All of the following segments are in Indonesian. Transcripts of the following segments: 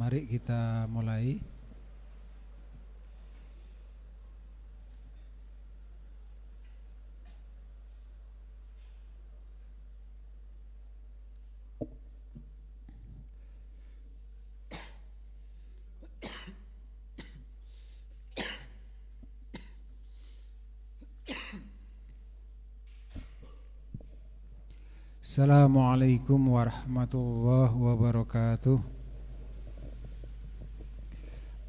mari kita mulai. Assalamualaikum warahmatullahi wabarakatuh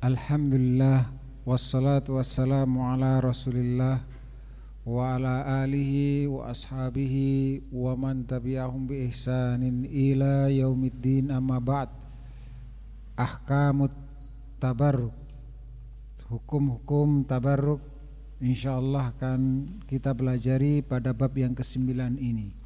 Alhamdulillah Wassalatu wassalamu ala rasulillah Wa ala alihi wa ashabihi Wa man tabi'ahum bi ihsanin ila yaumiddin amma ba'd. Ahkamut tabarruk Hukum-hukum tabarruk InsyaAllah akan kita pelajari pada bab yang kesembilan ini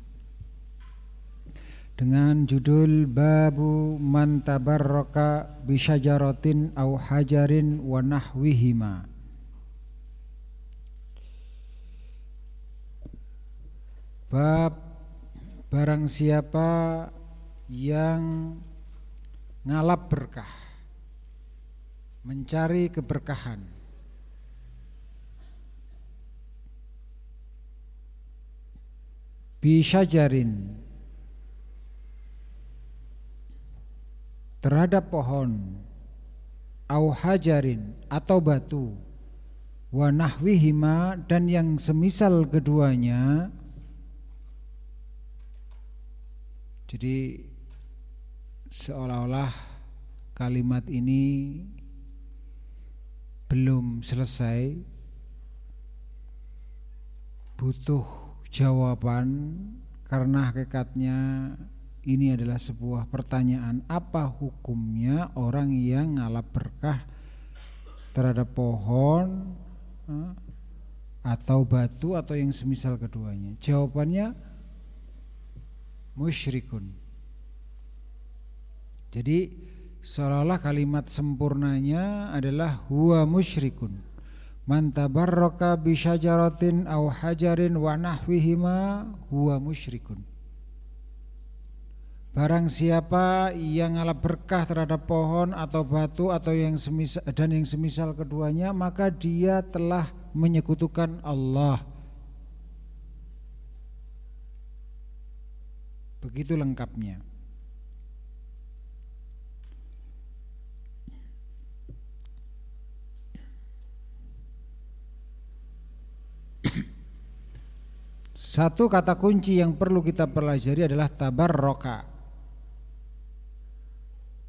dengan judul Babu Man Tabarraka Bisyajaratin Au Hajarin Wa Nahwihima. Bab Barang siapa yang ngalap berkah Mencari keberkahan Bisyajarin terhadap pohon au hajarin atau batu wa nahwihima dan yang semisal keduanya. Jadi seolah-olah kalimat ini belum selesai. Butuh jawaban karena hakikatnya ini adalah sebuah pertanyaan apa hukumnya orang yang ngalap berkah terhadap pohon atau batu atau yang semisal keduanya? Jawabannya musyrikun. Jadi seolah-olah kalimat sempurnanya adalah huwa musyrikun. Man tabarraka bi syajaratin aw hajarin wa huwa musyrikun Barang siapa yang ngalap berkah terhadap pohon atau batu atau yang semisal, dan yang semisal keduanya maka dia telah menyekutukan Allah. Begitu lengkapnya. Satu kata kunci yang perlu kita pelajari adalah tabarroka.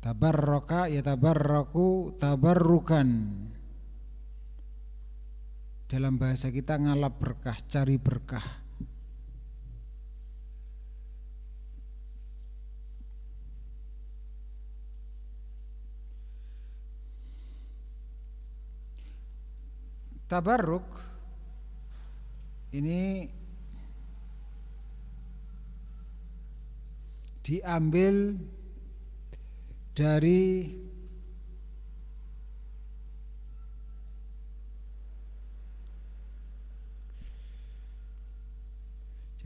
Tabarroka ya tabarroku tabarrukan. Dalam bahasa kita ngalap berkah, cari berkah. Tabarruk ini diambil dari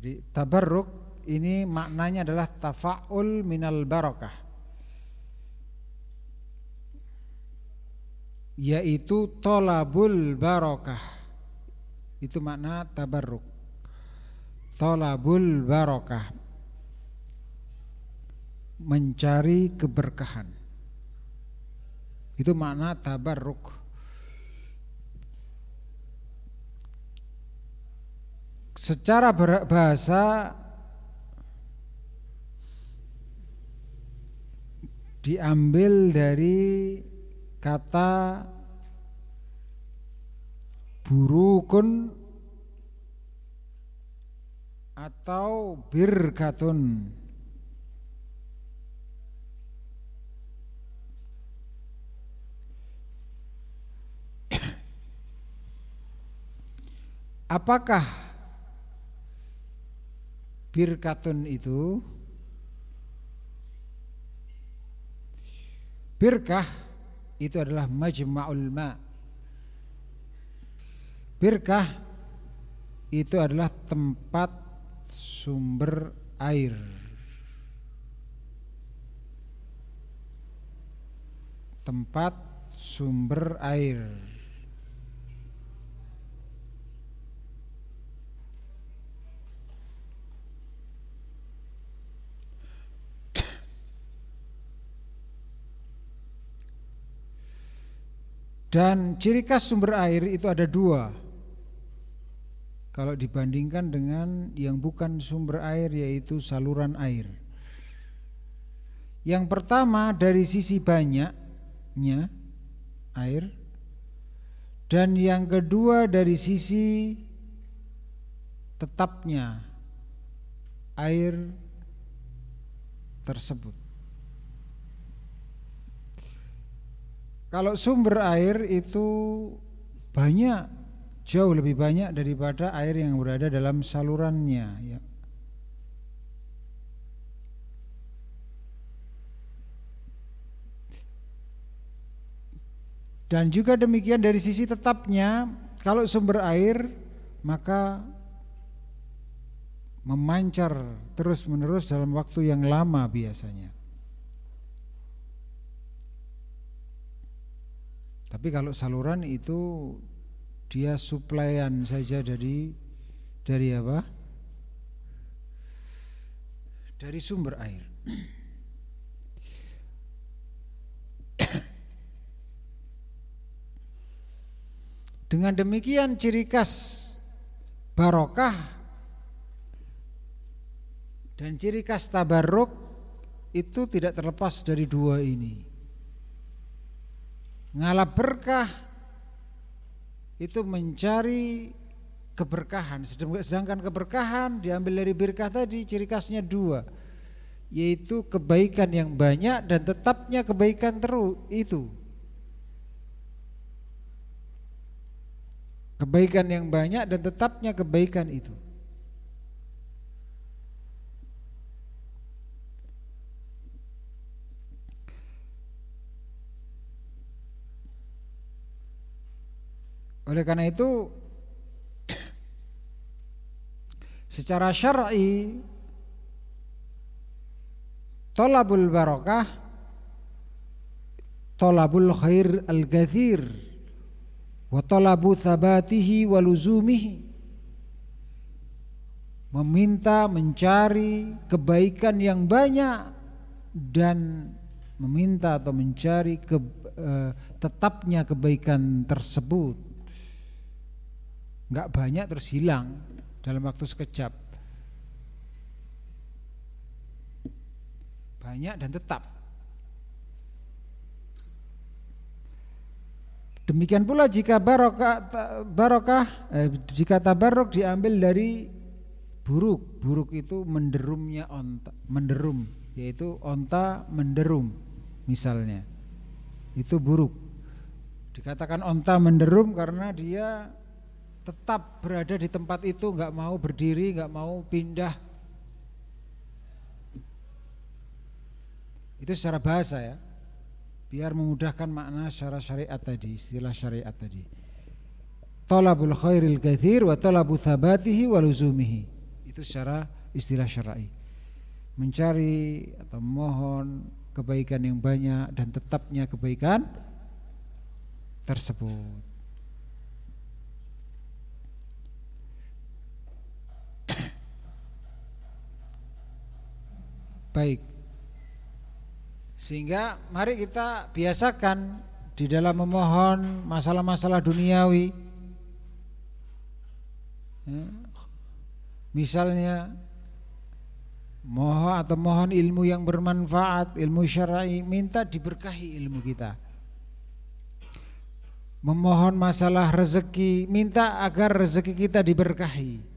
Jadi tabarruk ini maknanya adalah tafa'ul minal barakah yaitu tolabul barokah. Itu makna tabarruk. Tolabul barokah mencari keberkahan. Itu makna tabarruk. Secara bahasa diambil dari kata burukun atau birgatun Apakah birkatun itu Birkah itu adalah majma'ul ma. Birkah itu adalah tempat sumber air. tempat sumber air. Dan ciri khas sumber air itu ada dua. Kalau dibandingkan dengan yang bukan sumber air yaitu saluran air. Yang pertama dari sisi banyaknya air. Dan yang kedua dari sisi tetapnya air tersebut Kalau sumber air itu banyak jauh lebih banyak daripada air yang berada dalam salurannya ya. Dan juga demikian dari sisi tetapnya kalau sumber air maka memancar terus-menerus dalam waktu yang lama biasanya. Tapi kalau saluran itu dia suplaian saja dari dari apa? Dari sumber air. Dengan demikian ciri khas barokah dan ciri khas tabarruk itu tidak terlepas dari dua ini ngalap berkah itu mencari keberkahan. Sedangkan keberkahan diambil dari berkah tadi ciri khasnya dua yaitu kebaikan yang banyak dan tetapnya kebaikan terus itu. Kebaikan yang banyak dan tetapnya kebaikan itu Oleh karena itu secara syar'i tolabul barakah tolabul khair al-gathir wa tolabu thabatihi wa luzumihi meminta mencari kebaikan yang banyak dan meminta atau mencari ke, uh, tetapnya kebaikan tersebut nggak banyak terus hilang dalam waktu sekejap. Banyak dan tetap. Demikian pula jika barokah, barokah eh, jika tabarok diambil dari buruk, buruk itu menderumnya onta, menderum, yaitu onta menderum misalnya. Itu buruk. Dikatakan onta menderum karena dia tetap berada di tempat itu nggak mau berdiri nggak mau pindah. Itu secara bahasa ya. Biar memudahkan makna secara syariat tadi istilah syariat tadi. Talabul khairil kathir wa talabu thabatihi wa luzumihi. Itu secara istilah syar'i. Mencari atau mohon kebaikan yang banyak dan tetapnya kebaikan tersebut Baik. Sehingga mari kita biasakan di dalam memohon masalah-masalah duniawi. Ya. Misalnya mohon atau mohon ilmu yang bermanfaat, ilmu syar'i, minta diberkahi ilmu kita. Memohon masalah rezeki, minta agar rezeki kita diberkahi.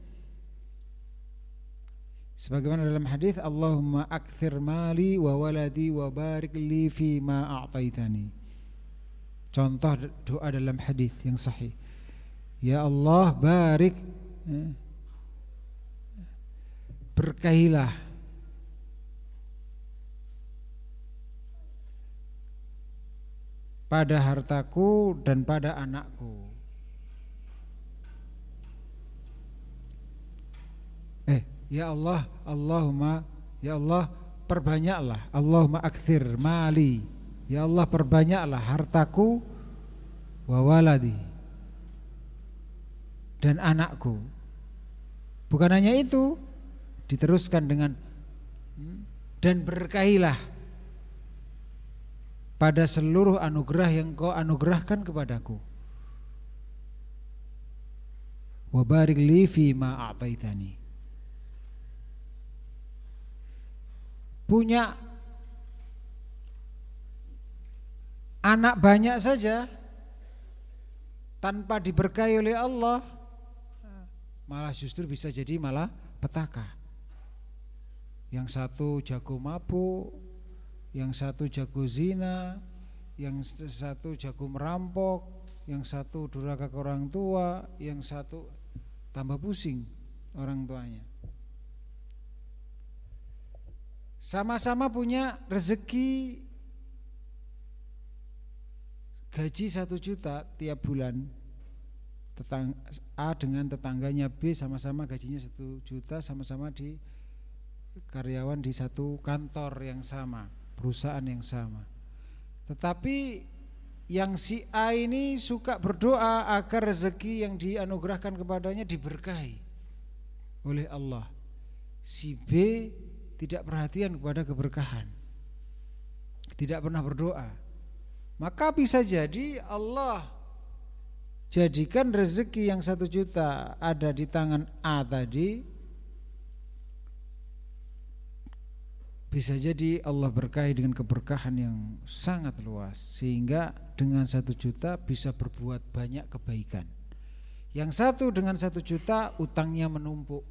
Sebagaimana dalam hadis Allahumma akthir mali wa waladi wa barik li fi ma a'taitani. Contoh doa dalam hadis yang sahih. Ya Allah barik ya, berkahilah pada hartaku dan pada anakku. Ya Allah, Allahumma ya Allah perbanyaklah Allahumma akthir mali Ya Allah perbanyaklah hartaku wa waladi dan anakku. Bukan hanya itu, diteruskan dengan dan berkailah pada seluruh anugerah yang kau anugerahkan kepadaku. Wabarik li fi ma a'taitani. Punya anak banyak saja tanpa diberkahi oleh Allah malah justru bisa jadi malah petaka. Yang satu jago mabuk, yang satu jago zina, yang satu jago merampok, yang satu durhaka ke orang tua, yang satu tambah pusing orang tuanya. Sama-sama punya rezeki gaji satu juta tiap bulan. Tetang, A dengan tetangganya B sama-sama gajinya satu juta sama-sama di karyawan di satu kantor yang sama perusahaan yang sama. Tetapi yang si A ini suka berdoa agar rezeki yang dianugerahkan kepadanya diberkahi oleh Allah. Si B tidak perhatian kepada keberkahan. Tidak pernah berdoa. Maka bisa jadi Allah jadikan rezeki yang satu juta ada di tangan A tadi bisa jadi Allah berkahi dengan keberkahan yang sangat luas sehingga dengan satu juta bisa berbuat banyak kebaikan. Yang satu dengan satu juta utangnya menumpuk.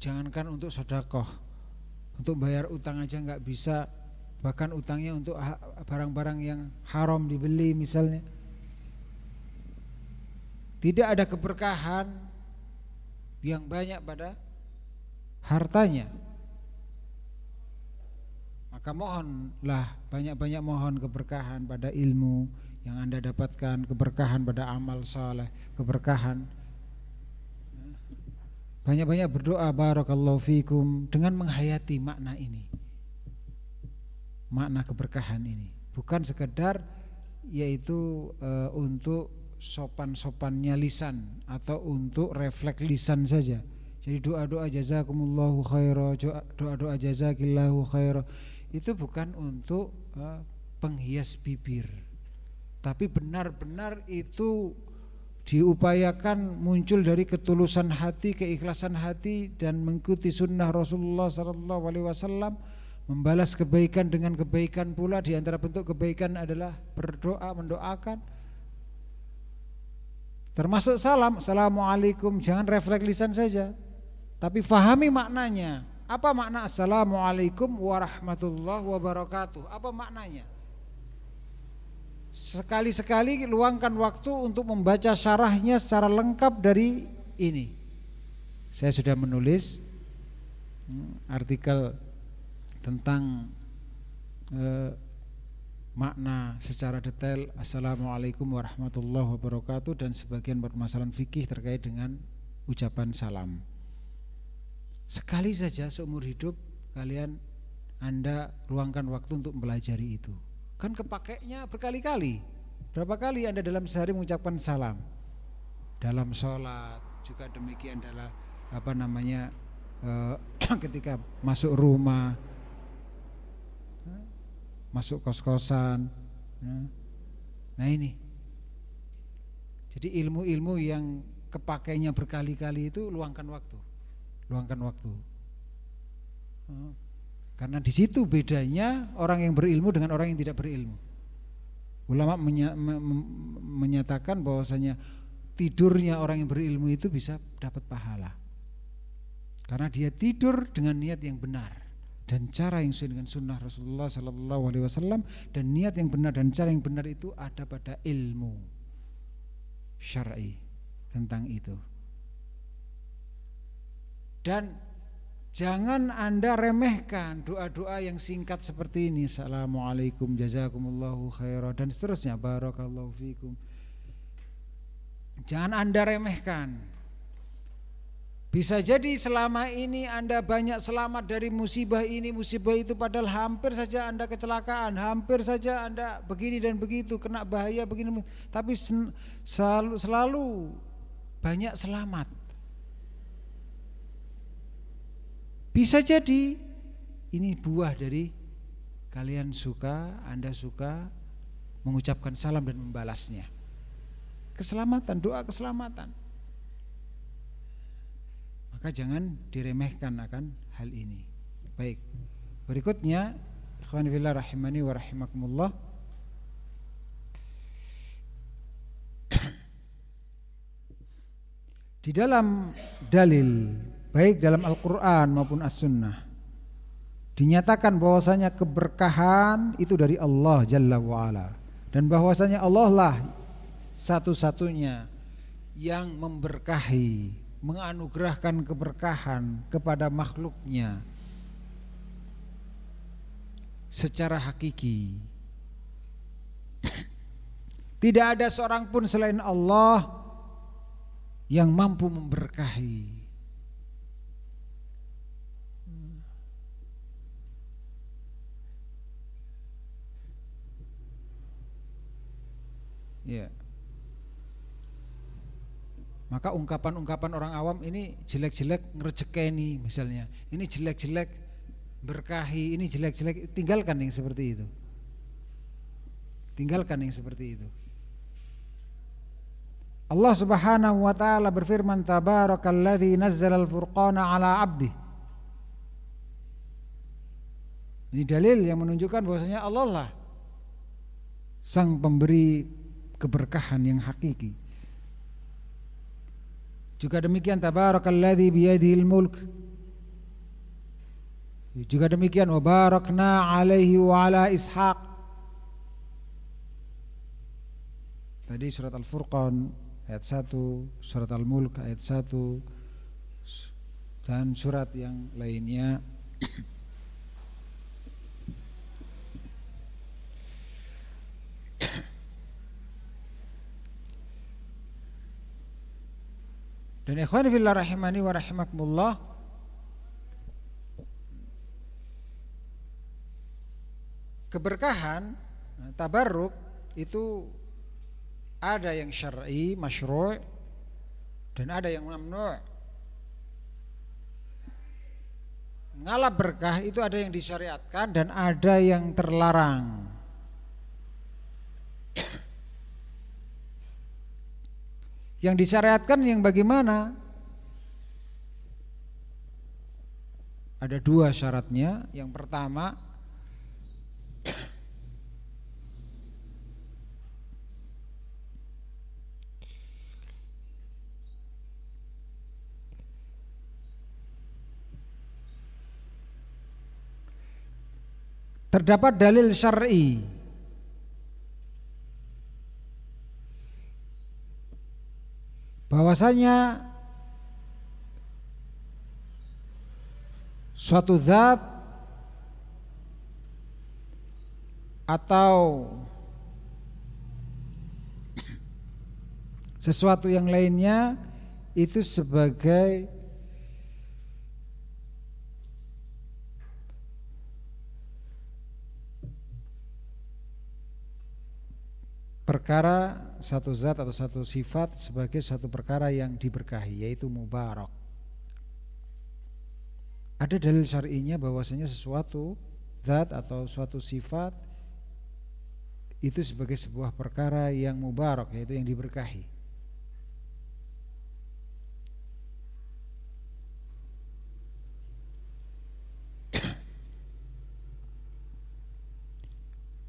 Jangankan untuk sodakoh untuk bayar utang aja nggak bisa bahkan utangnya untuk barang-barang yang haram dibeli misalnya tidak ada keberkahan yang banyak pada hartanya. Maka mohonlah banyak-banyak mohon keberkahan pada ilmu yang Anda dapatkan, keberkahan pada amal saleh, keberkahan banyak-banyak berdoa barakallahu fikum dengan menghayati makna ini. Makna keberkahan ini bukan sekedar yaitu e, untuk sopan-sopannya lisan atau untuk refleks lisan saja. Jadi doa-doa jazakumullahu khaira, doa-doa jazakillahu khaira itu bukan untuk uh, penghias bibir. Tapi benar-benar itu diupayakan muncul dari ketulusan hati, keikhlasan hati dan mengikuti sunnah Rasulullah sallallahu alaihi wasallam membalas kebaikan dengan kebaikan pula di antara bentuk kebaikan adalah berdoa mendoakan Termasuk salam, Assalamualaikum, jangan refleks lisan saja. Tapi fahami maknanya. Apa makna Assalamualaikum warahmatullahi wabarakatuh? Apa maknanya? Sekali-sekali luangkan waktu untuk membaca syarahnya secara lengkap dari ini. Saya sudah menulis hmm, artikel tentang eh, makna secara detail Assalamualaikum warahmatullahi wabarakatuh dan sebagian permasalahan fikih terkait dengan ucapan salam. Sekali saja seumur hidup kalian Anda luangkan waktu untuk mempelajari itu. Kan kepakainya berkali-kali. Berapa kali Anda dalam sehari mengucapkan salam? Dalam sholat juga demikian adalah apa namanya eh, ketika masuk rumah masuk kos-kosan. Ya. Nah ini. Jadi ilmu-ilmu yang kepakainya berkali-kali itu luangkan waktu. Luangkan waktu. Ya. Karena di situ bedanya orang yang berilmu dengan orang yang tidak berilmu. Ulama menyatakan bahwasanya tidurnya orang yang berilmu itu bisa dapat pahala. Karena dia tidur dengan niat yang benar dan cara yang sesuai dengan sunnah Rasulullah Sallallahu Alaihi Wasallam dan niat yang benar dan cara yang benar itu ada pada ilmu syar'i tentang itu dan jangan anda remehkan doa-doa yang singkat seperti ini. Assalamualaikum jazakumullahu khairan dan seterusnya. Barakallahu fikum. Jangan anda remehkan. Bisa jadi selama ini Anda banyak selamat dari musibah ini, musibah itu padahal hampir saja Anda kecelakaan, hampir saja Anda begini dan begitu, kena bahaya begini, tapi selalu, selalu banyak selamat. Bisa jadi ini buah dari kalian suka, Anda suka mengucapkan salam dan membalasnya. Keselamatan, doa keselamatan. Maka jangan diremehkan akan hal ini. Baik. Berikutnya, ikhwan fillah rahimani wa rahimakumullah. Di dalam dalil baik dalam Al-Qur'an maupun As-Sunnah dinyatakan bahwasanya keberkahan itu dari Allah Jalla wa ala dan bahwasanya Allah lah satu-satunya yang memberkahi menganugerahkan keberkahan kepada makhluknya secara hakiki. Tidak ada seorang pun selain Allah yang mampu memberkahi. Ya. Maka ungkapan-ungkapan orang awam ini jelek-jelek ngerejekeni misalnya. Ini jelek-jelek berkahi, ini jelek-jelek tinggalkan yang seperti itu. Tinggalkan yang seperti itu. Allah Subhanahu wa taala berfirman tabarakalladzi nazzalal furqana ala 'abdi. Ini dalil yang menunjukkan bahwasanya Allah lah sang pemberi keberkahan yang hakiki. Juga demikian tabarakalladzi biyadihil mulk. Juga demikian wa barakna alaihi wa ala Ishaq. Tadi surat Al-Furqan ayat 1, surat Al-Mulk ayat 1 dan surat yang lainnya Dan ikhwan fillah rahimani wa rahimakumullah keberkahan tabarruk itu ada yang syar'i masyru' dan ada yang mamnu' ngalap berkah itu ada yang disyariatkan dan ada yang terlarang Yang disyariatkan yang bagaimana? Ada dua syaratnya. Yang pertama terdapat dalil syar'i bahwasanya suatu zat atau sesuatu yang lainnya itu sebagai perkara satu zat atau satu sifat sebagai satu perkara yang diberkahi yaitu mubarak. Ada dalil syar'inya bahwasanya sesuatu zat atau suatu sifat itu sebagai sebuah perkara yang mubarak yaitu yang diberkahi.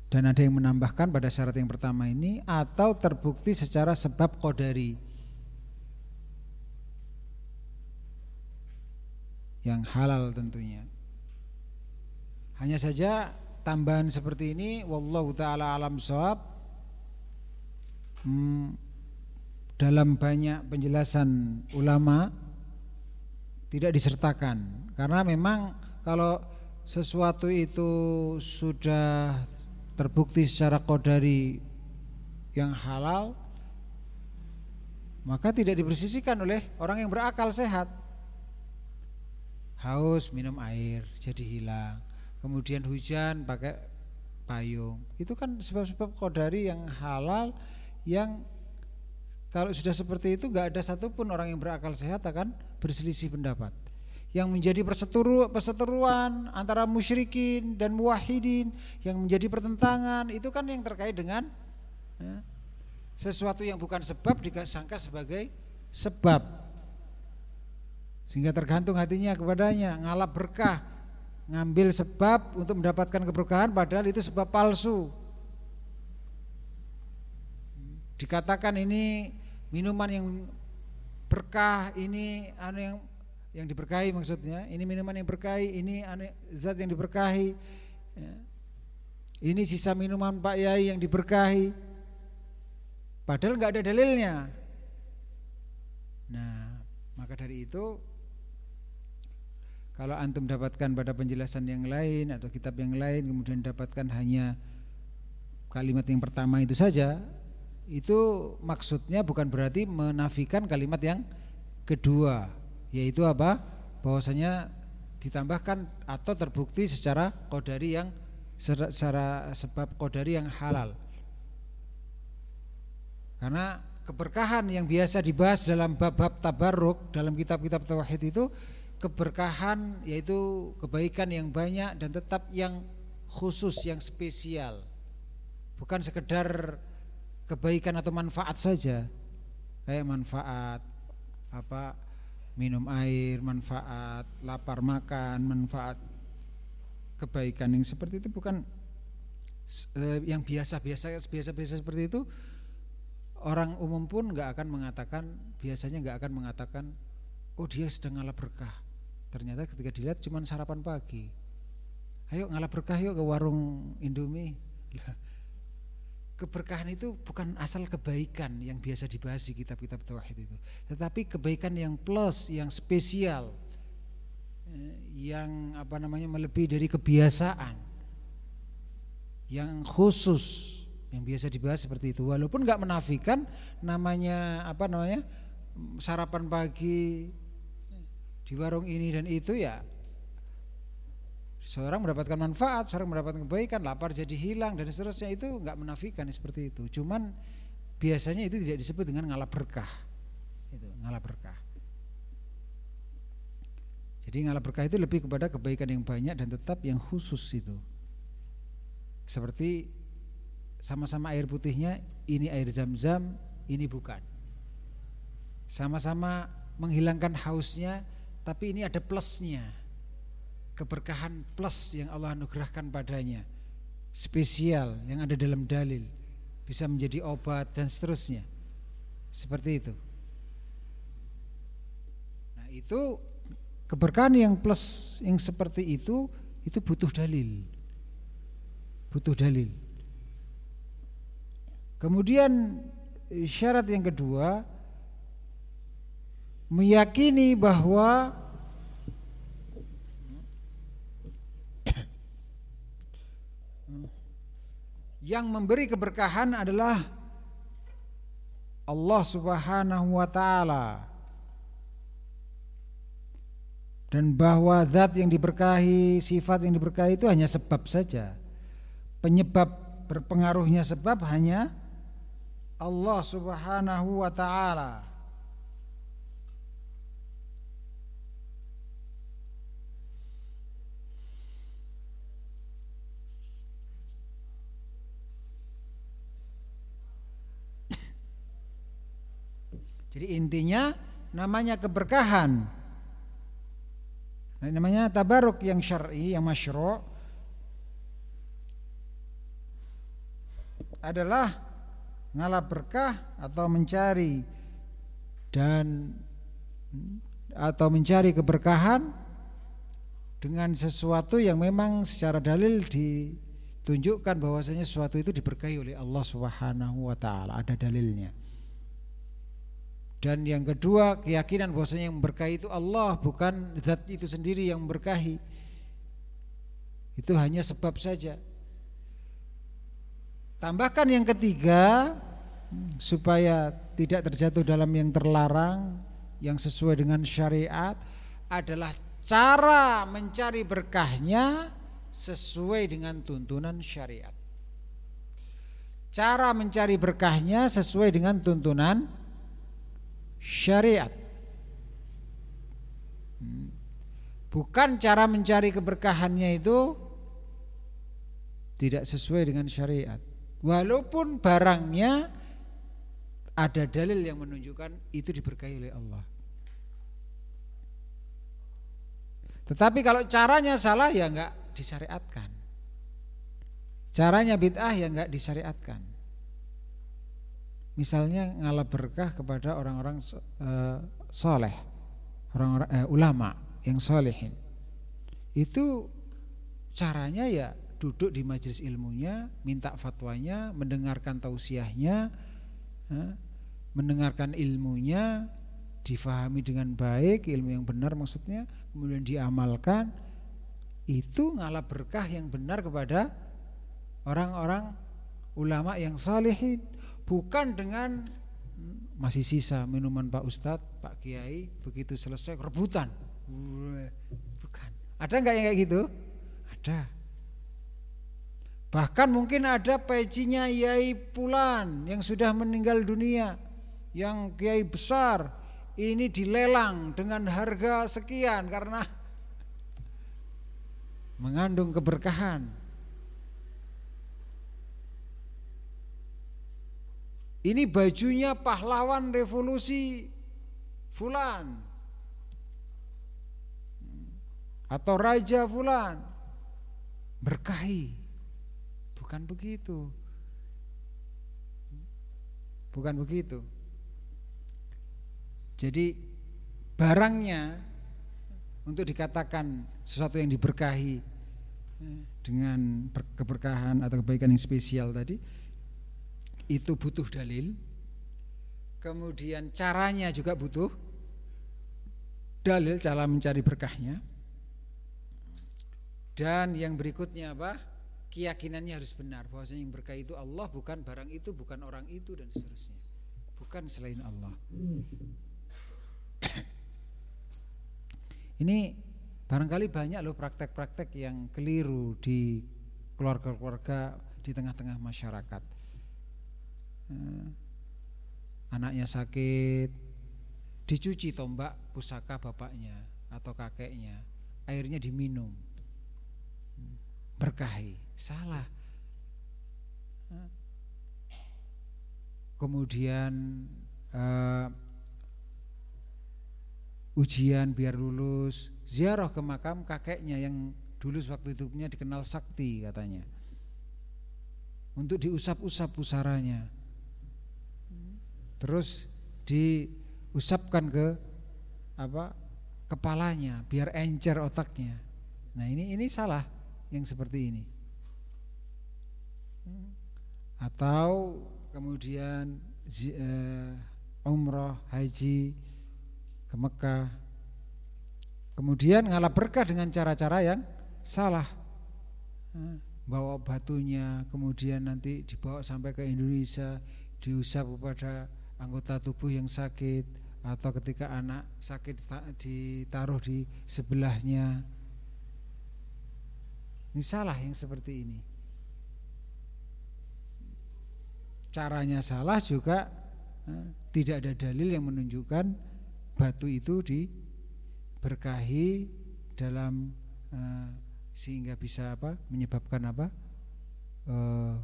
Dan ada yang menambahkan pada syarat yang pertama ini atau terbukti secara sebab kodari yang halal tentunya. Hanya saja tambahan seperti ini wallahu taala alam sawab hmm, dalam banyak penjelasan ulama tidak disertakan. Karena memang kalau sesuatu itu sudah terbukti secara kodari yang halal maka tidak dipersisikan oleh orang yang berakal sehat. Haus minum air jadi hilang. Kemudian hujan pakai payung. Itu kan sebab-sebab kodari yang halal yang kalau sudah seperti itu nggak ada satupun orang yang berakal sehat akan berselisih pendapat yang menjadi perseteru, perseteruan antara musyrikin dan muwahidin yang menjadi pertentangan itu kan yang terkait dengan ya, sesuatu yang bukan sebab disangka sebagai sebab. Sehingga tergantung hatinya kepadanya ngalap berkah ngambil sebab untuk mendapatkan keberkahan padahal itu sebab palsu. Dikatakan ini minuman yang berkah ini anu yang yang diberkahi maksudnya. Ini minuman yang berkahi ini zat yang diberkahi. Ya. ini sisa minuman Pak Yai yang diberkahi. Padahal nggak ada dalilnya. Nah maka dari itu kalau antum dapatkan pada penjelasan yang lain atau kitab yang lain kemudian dapatkan hanya kalimat yang pertama itu saja itu maksudnya bukan berarti menafikan kalimat yang kedua yaitu apa? bahwasanya ditambahkan atau terbukti secara kodari yang secara sebab kodari yang halal. Karena keberkahan yang biasa dibahas dalam bab-bab tabarruk dalam kitab-kitab tauhid itu keberkahan yaitu kebaikan yang banyak dan tetap yang khusus yang spesial. Bukan sekedar kebaikan atau manfaat saja. Kayak manfaat apa minum air, manfaat lapar makan, manfaat kebaikan yang seperti itu bukan eh, yang biasa-biasa biasa-biasa seperti itu orang umum pun nggak akan mengatakan biasanya nggak akan mengatakan oh dia sedang ngalah berkah. Ternyata ketika dilihat cuma sarapan pagi. Ayo ngalah berkah yuk ke warung Indomie keberkahan itu bukan asal kebaikan yang biasa dibahas di kitab-kitab tauhid itu, tetapi kebaikan yang plus, yang spesial, eh, yang apa namanya melebihi dari kebiasaan, yang khusus, yang biasa dibahas seperti itu. Walaupun nggak menafikan namanya apa namanya sarapan pagi di warung ini dan itu ya Seorang mendapatkan manfaat, seorang mendapatkan kebaikan, lapar jadi hilang dan seterusnya itu nggak menafikan seperti itu. Cuman biasanya itu tidak disebut dengan ngalap berkah. Itu ngalap berkah. Jadi ngalap berkah itu lebih kepada kebaikan yang banyak dan tetap yang khusus itu. Seperti sama-sama air putihnya, ini air zam-zam, ini bukan. Sama-sama menghilangkan hausnya, tapi ini ada plusnya keberkahan plus yang Allah anugerahkan padanya spesial yang ada dalam dalil bisa menjadi obat dan seterusnya. Seperti itu. Nah itu keberkahan yang plus yang seperti itu itu butuh dalil. Butuh dalil. Kemudian syarat yang kedua meyakini bahwa yang memberi keberkahan adalah Allah Subhanahu wa taala. Dan bahwa zat yang diberkahi, sifat yang diberkahi itu hanya sebab saja. Penyebab berpengaruhnya sebab hanya Allah Subhanahu wa taala. Jadi intinya namanya keberkahan. Nah, namanya tabaruk yang syar'i, yang masyru' adalah ngalap berkah atau mencari dan atau mencari keberkahan dengan sesuatu yang memang secara dalil ditunjukkan bahwasanya sesuatu itu diberkahi oleh Allah Subhanahu wa taala, ada dalilnya. Dan yang kedua keyakinan bahwasanya yang berkahi itu Allah bukan zat itu sendiri yang memberkahi. Itu hanya sebab saja. Tambahkan yang ketiga supaya tidak terjatuh dalam yang terlarang yang sesuai dengan syariat adalah cara mencari berkahnya sesuai dengan tuntunan syariat. Cara mencari berkahnya sesuai dengan tuntunan syariat. Bukan cara mencari keberkahannya itu tidak sesuai dengan syariat. Walaupun barangnya ada dalil yang menunjukkan itu diberkahi oleh Allah. Tetapi kalau caranya salah ya enggak disyariatkan. Caranya bid'ah ya enggak disyariatkan. Misalnya ngalap berkah kepada orang-orang uh, soleh, orang-orang uh, ulama yang solehin. Itu caranya ya duduk di majelis ilmunya, minta fatwanya, mendengarkan tausiahnya, uh, mendengarkan ilmunya, difahami dengan baik, ilmu yang benar maksudnya, kemudian diamalkan, itu ngalah berkah yang benar kepada orang-orang ulama yang salihin, bukan dengan masih sisa minuman Pak Ustadz, Pak Kiai, begitu selesai rebutan. Bukan. Ada nggak yang kayak gitu? Ada. Bahkan mungkin ada pecinya Yai Pulan yang sudah meninggal dunia, yang kiai besar, ini dilelang dengan harga sekian karena mengandung keberkahan. Ini bajunya pahlawan revolusi Fulan atau Raja Fulan berkahi. Bukan begitu. Bukan begitu. Jadi barangnya untuk dikatakan sesuatu yang diberkahi dengan keberkahan atau kebaikan yang spesial tadi itu butuh dalil. Kemudian caranya juga butuh dalil cara mencari berkahnya. Dan yang berikutnya apa? Keyakinannya harus benar bahwasanya yang berkah itu Allah bukan barang itu, bukan orang itu dan seterusnya. Bukan selain Allah. Ini barangkali banyak loh praktek-praktek yang keliru di keluarga-keluarga di tengah-tengah masyarakat. Eh, anaknya sakit, dicuci tombak pusaka bapaknya atau kakeknya, airnya diminum, berkahi, salah. Kemudian eh, ujian biar lulus, ziarah ke makam kakeknya yang dulu waktu hidupnya dikenal sakti katanya. Untuk diusap-usap pusaranya. Terus diusapkan ke apa? kepalanya biar encer otaknya. Nah, ini ini salah yang seperti ini. Atau kemudian eh, umroh, haji ke Mekah. Kemudian ngalah berkah dengan cara-cara yang salah. Bawa batunya, kemudian nanti dibawa sampai ke Indonesia, diusap kepada anggota tubuh yang sakit atau ketika anak sakit ditaruh di sebelahnya. Ini salah yang seperti ini. Caranya salah juga tidak ada dalil yang menunjukkan batu itu diberkahi dalam uh, sehingga bisa apa menyebabkan apa uh,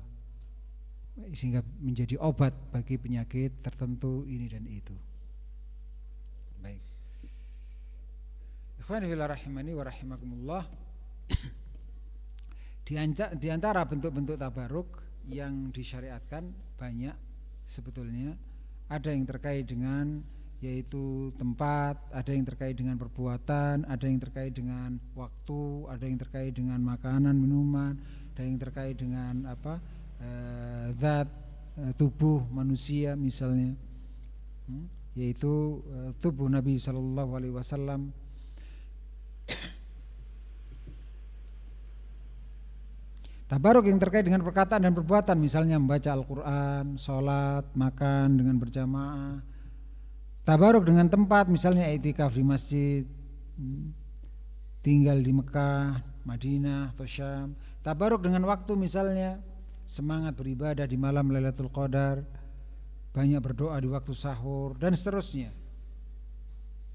sehingga menjadi obat bagi penyakit tertentu ini dan itu. Baik. Ikhwani fillah rahimani wa rahimakumullah. Di antara bentuk-bentuk tabaruk yang disyariatkan banyak sebetulnya ada yang terkait dengan yaitu tempat, ada yang terkait dengan perbuatan, ada yang terkait dengan waktu, ada yang terkait dengan makanan, minuman, ada yang terkait dengan apa zat e, tubuh manusia misalnya, hmm, yaitu e, tubuh Nabi Shallallahu Alaihi Wasallam. Tabaruk yang terkait dengan perkataan dan perbuatan misalnya membaca Al-Quran, sholat, makan dengan berjamaah Tabaruk dengan tempat misalnya etikaf di masjid. Hmm. tinggal di Mekah, Madinah atau Syam, tabaruk dengan waktu misalnya semangat beribadah di malam Lailatul Qadar, banyak berdoa di waktu sahur dan seterusnya.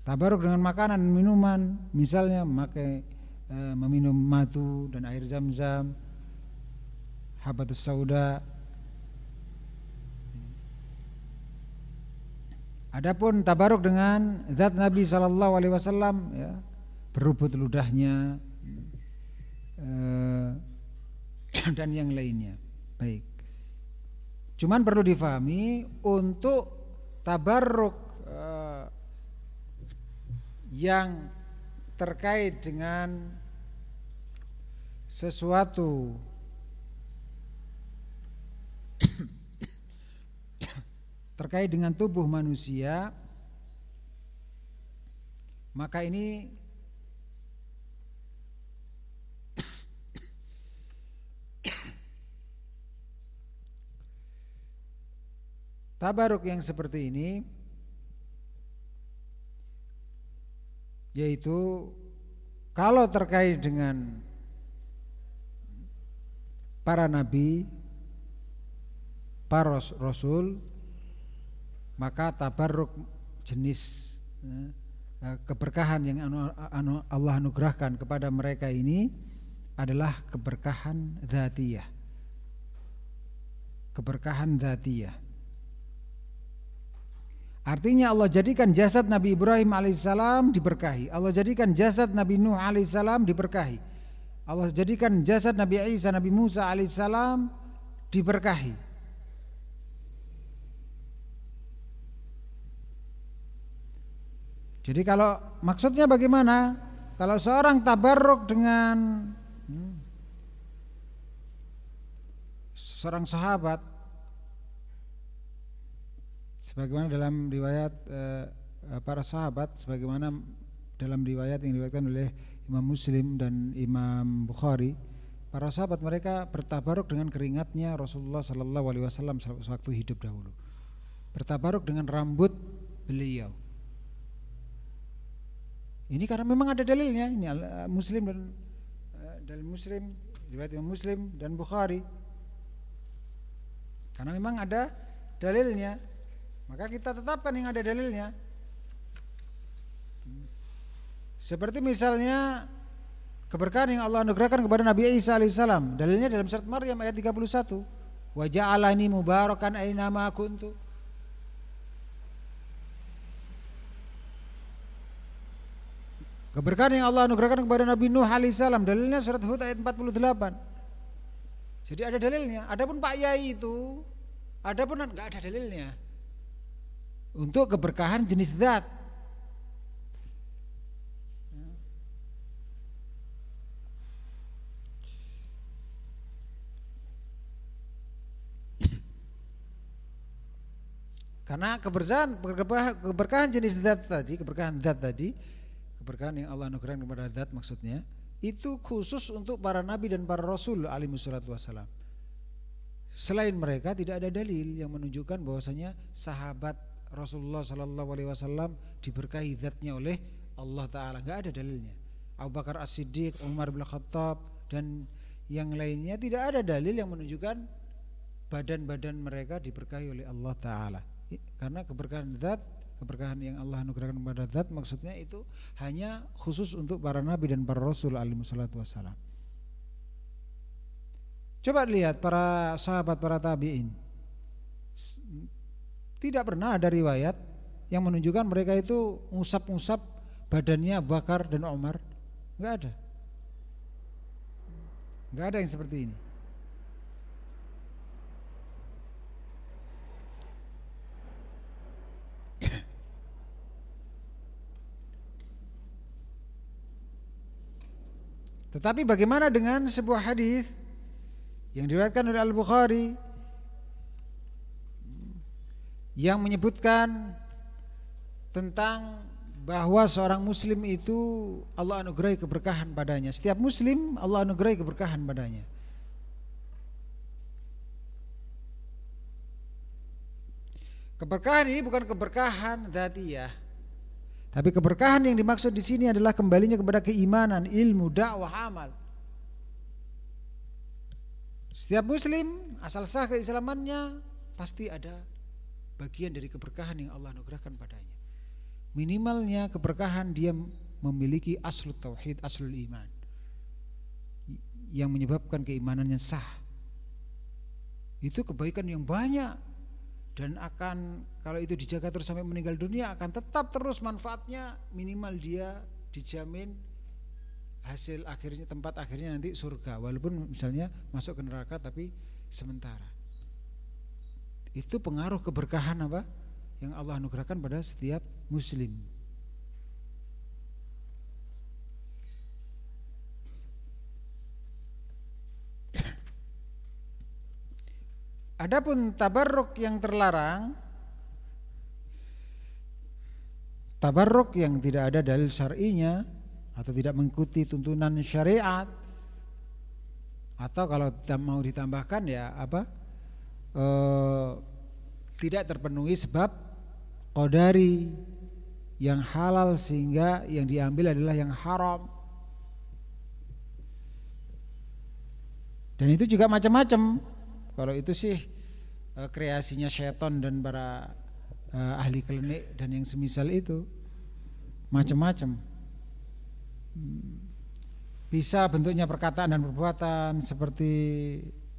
Tabaruk dengan makanan minuman, misalnya memakai e, meminum madu dan air zam-zam, habatus sauda. Adapun tabaruk dengan zat Nabi sallallahu alaihi wasallam ya, berubut ludahnya e, dan yang lainnya. Baik. Cuman perlu difahami untuk tabarruk uh, yang terkait dengan sesuatu terkait dengan tubuh manusia maka ini Tabaruk yang seperti ini yaitu kalau terkait dengan para nabi, para rasul, maka tabaruk jenis eh, keberkahan yang anu, anu, Allah anugerahkan kepada mereka ini adalah keberkahan zatiyah. Keberkahan zatiyah. Artinya Allah jadikan jasad Nabi Ibrahim alaihissalam diberkahi. Allah jadikan jasad Nabi Nuh alaihissalam diberkahi. Allah jadikan jasad Nabi Isa, Nabi Musa alaihissalam diberkahi. Jadi kalau maksudnya bagaimana? Kalau seorang tabarruk dengan hmm, seorang sahabat sebagaimana dalam riwayat uh, para sahabat sebagaimana dalam riwayat yang diriwayatkan oleh Imam Muslim dan Imam Bukhari para sahabat mereka bertabaruk dengan keringatnya Rasulullah Sallallahu Alaihi Wasallam sewaktu hidup dahulu. Bertabaruk dengan rambut beliau. Ini karena memang ada dalilnya. Ini Muslim dan dalam Muslim riwayat Imam Muslim dan Bukhari. Karena memang ada dalilnya maka kita tetapkan yang ada dalilnya. Seperti misalnya keberkahan yang Allah anugerahkan kepada Nabi Isa alaihissalam. Dalilnya dalam surat Maryam ayat 31. Wa ja'alani mubarakan aina ma kuntu. Keberkahan yang Allah anugerahkan kepada Nabi Nuh alaihissalam dalilnya surat Hud ayat 48. Jadi ada dalilnya. Adapun Pak Yai itu, adapun enggak ada dalilnya untuk keberkahan jenis zat. Karena keberkahan keberkahan jenis zat tadi, keberkahan zat tadi, keberkahan yang Allah anugerahkan kepada zat maksudnya, itu khusus untuk para nabi dan para rasul alaihi wassalatu wassalam. Selain mereka tidak ada dalil yang menunjukkan bahwasanya sahabat Rasulullah Shallallahu Alaihi Wasallam diberkahi zatnya oleh Allah Taala. Nggak ada dalilnya. Abu Bakar As Siddiq Umar bin Khattab dan yang lainnya tidak ada dalil yang menunjukkan badan-badan mereka diberkahi oleh Allah Taala. Karena keberkahan zat keberkahan yang Allah anugerahkan kepada zat maksudnya itu hanya khusus untuk para nabi dan para rasul alaihi wassalam. Coba lihat para sahabat para tabiin tidak pernah ada riwayat yang menunjukkan mereka itu ngusap-ngusap badannya Bakar dan Umar. Enggak ada. Enggak ada yang seperti ini. Tetapi bagaimana dengan sebuah hadis yang diriwayatkan oleh Al Bukhari yang menyebutkan tentang bahwa seorang muslim itu Allah anugerahi keberkahan padanya. Setiap muslim Allah anugerahi keberkahan padanya. Keberkahan ini bukan keberkahan ya, Tapi keberkahan yang dimaksud di sini adalah kembalinya kepada keimanan, ilmu, dakwah, amal. Setiap muslim asal sah keislamannya pasti ada bagian dari keberkahan yang Allah anugerahkan padanya. Minimalnya keberkahan dia memiliki aslu tauhid, aslul iman. Yang menyebabkan keimanannya sah. Itu kebaikan yang banyak. Dan akan kalau itu dijaga terus sampai meninggal dunia akan tetap terus manfaatnya. Minimal dia dijamin hasil akhirnya tempat akhirnya nanti surga. Walaupun misalnya masuk ke neraka tapi sementara itu pengaruh keberkahan apa? Yang Allah anugerahkan pada setiap muslim. Adapun tabarruk yang terlarang Tabarruk yang tidak ada dalil syar'inya atau tidak mengikuti tuntunan syariat atau kalau mau ditambahkan ya apa? E, tidak terpenuhi sebab kodari yang halal sehingga yang diambil adalah yang haram. Dan itu juga macam-macam. Kalau itu sih e, kreasinya setan dan para e, ahli klinik dan yang semisal itu macam-macam. Bisa bentuknya perkataan dan perbuatan seperti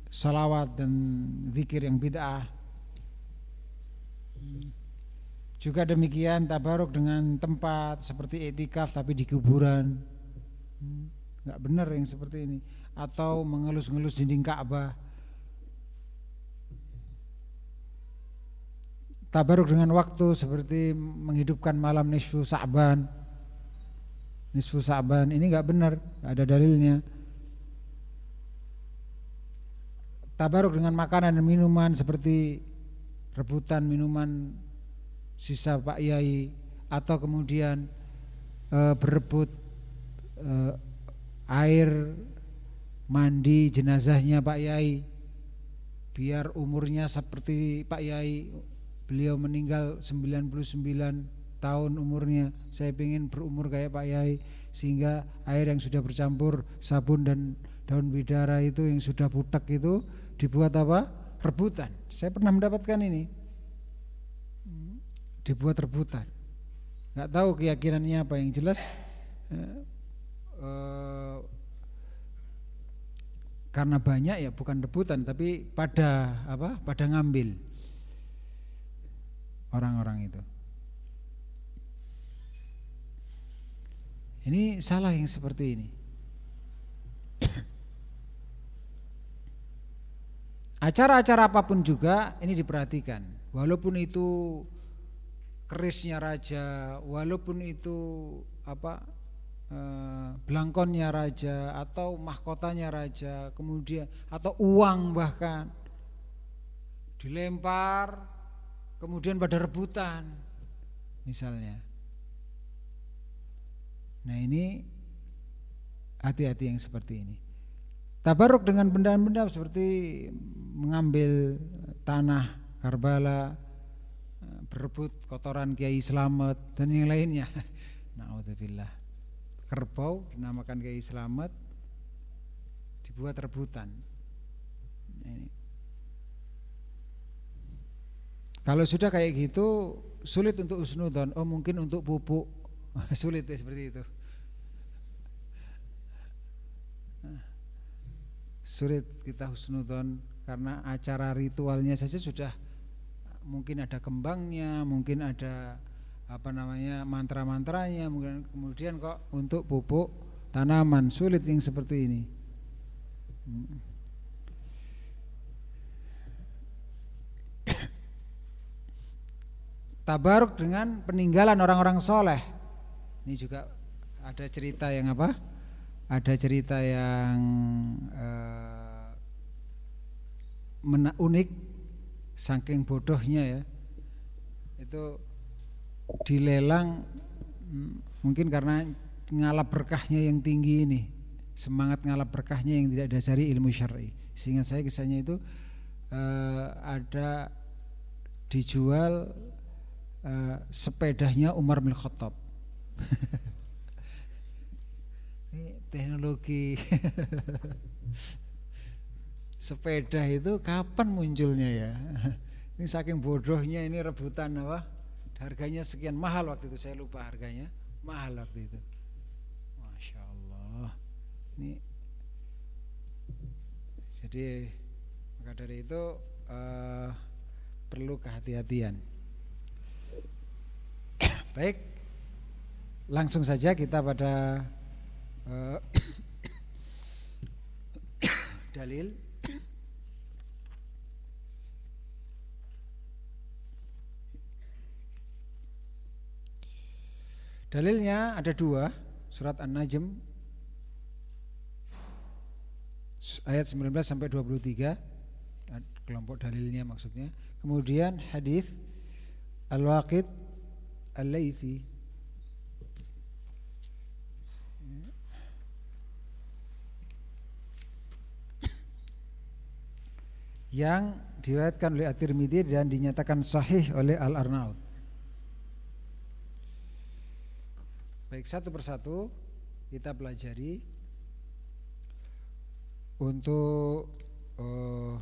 salawat dan zikir yang bid'ah. Juga demikian tabaruk dengan tempat seperti etikaf tapi di kuburan. Enggak benar yang seperti ini atau mengelus-ngelus dinding Ka'bah. Tabaruk dengan waktu seperti menghidupkan malam nisfu Sa'ban nisfu Sa'ban ini nggak benar, gak ada dalilnya. Tabaruk dengan makanan dan minuman seperti rebutan minuman sisa Pak Yai atau kemudian e, berebut e, air mandi jenazahnya Pak Yai biar umurnya seperti Pak Yai beliau meninggal 99 tahun umurnya. Saya ingin berumur kayak Pak Yai sehingga air yang sudah bercampur sabun dan daun bidara itu yang sudah butek itu dibuat apa rebutan. Saya pernah mendapatkan ini. Dibuat rebutan. Nggak tahu keyakinannya apa. Yang jelas eh, eh, karena banyak ya bukan rebutan tapi pada apa? Pada ngambil orang-orang itu. Ini salah yang seperti ini. Acara-acara apa pun juga ini diperhatikan. Walaupun itu kerisnya raja, walaupun itu apa eh, belangkonnya raja atau mahkotanya raja, kemudian atau uang bahkan dilempar, kemudian pada rebutan misalnya. Nah ini hati-hati yang seperti ini. Tabaruk dengan benda-benda seperti mengambil tanah Karbala, berebut kotoran Kiai Slamet dan yang lainnya. Nauzubillah. Kerbau dinamakan Kiai Slamet dibuat rebutan. Ini. Kalau sudah kayak gitu sulit untuk usnudon, oh mungkin untuk pupuk sulit ya seperti itu. Sulit kita husnudon karena acara ritualnya saja sudah mungkin ada kembangnya, mungkin ada apa namanya mantra-mantranya, mungkin kemudian kok untuk pupuk tanaman sulit yang seperti ini. Tabaruk dengan peninggalan orang-orang soleh. Ini juga ada cerita yang apa? Ada cerita yang uh, unik saking bodohnya ya. Itu dilelang mm, mungkin karena ngalap berkahnya yang tinggi ini semangat ngalap berkahnya yang tidak dasari ilmu syar'i. Sehingga saya kisahnya itu uh, ada dijual uh, sepedanya Umar bin Khattab teknologi sepeda itu kapan munculnya ya? Ini saking bodohnya ini rebutan apa? Harganya sekian mahal waktu itu saya lupa harganya. Mahal waktu itu. Masya Allah. Ini jadi maka dari itu uh, perlu kehati-hatian. Baik, langsung saja kita pada uh, dalil. Dalilnya ada dua, surat An-Najm ayat 19 sampai 23 kelompok dalilnya maksudnya. Kemudian hadis Al-Waqid Al-Laitsi yang diriwayatkan oleh At-Tirmidzi dan dinyatakan sahih oleh Al-Arnaud. Baik satu persatu kita pelajari untuk uh,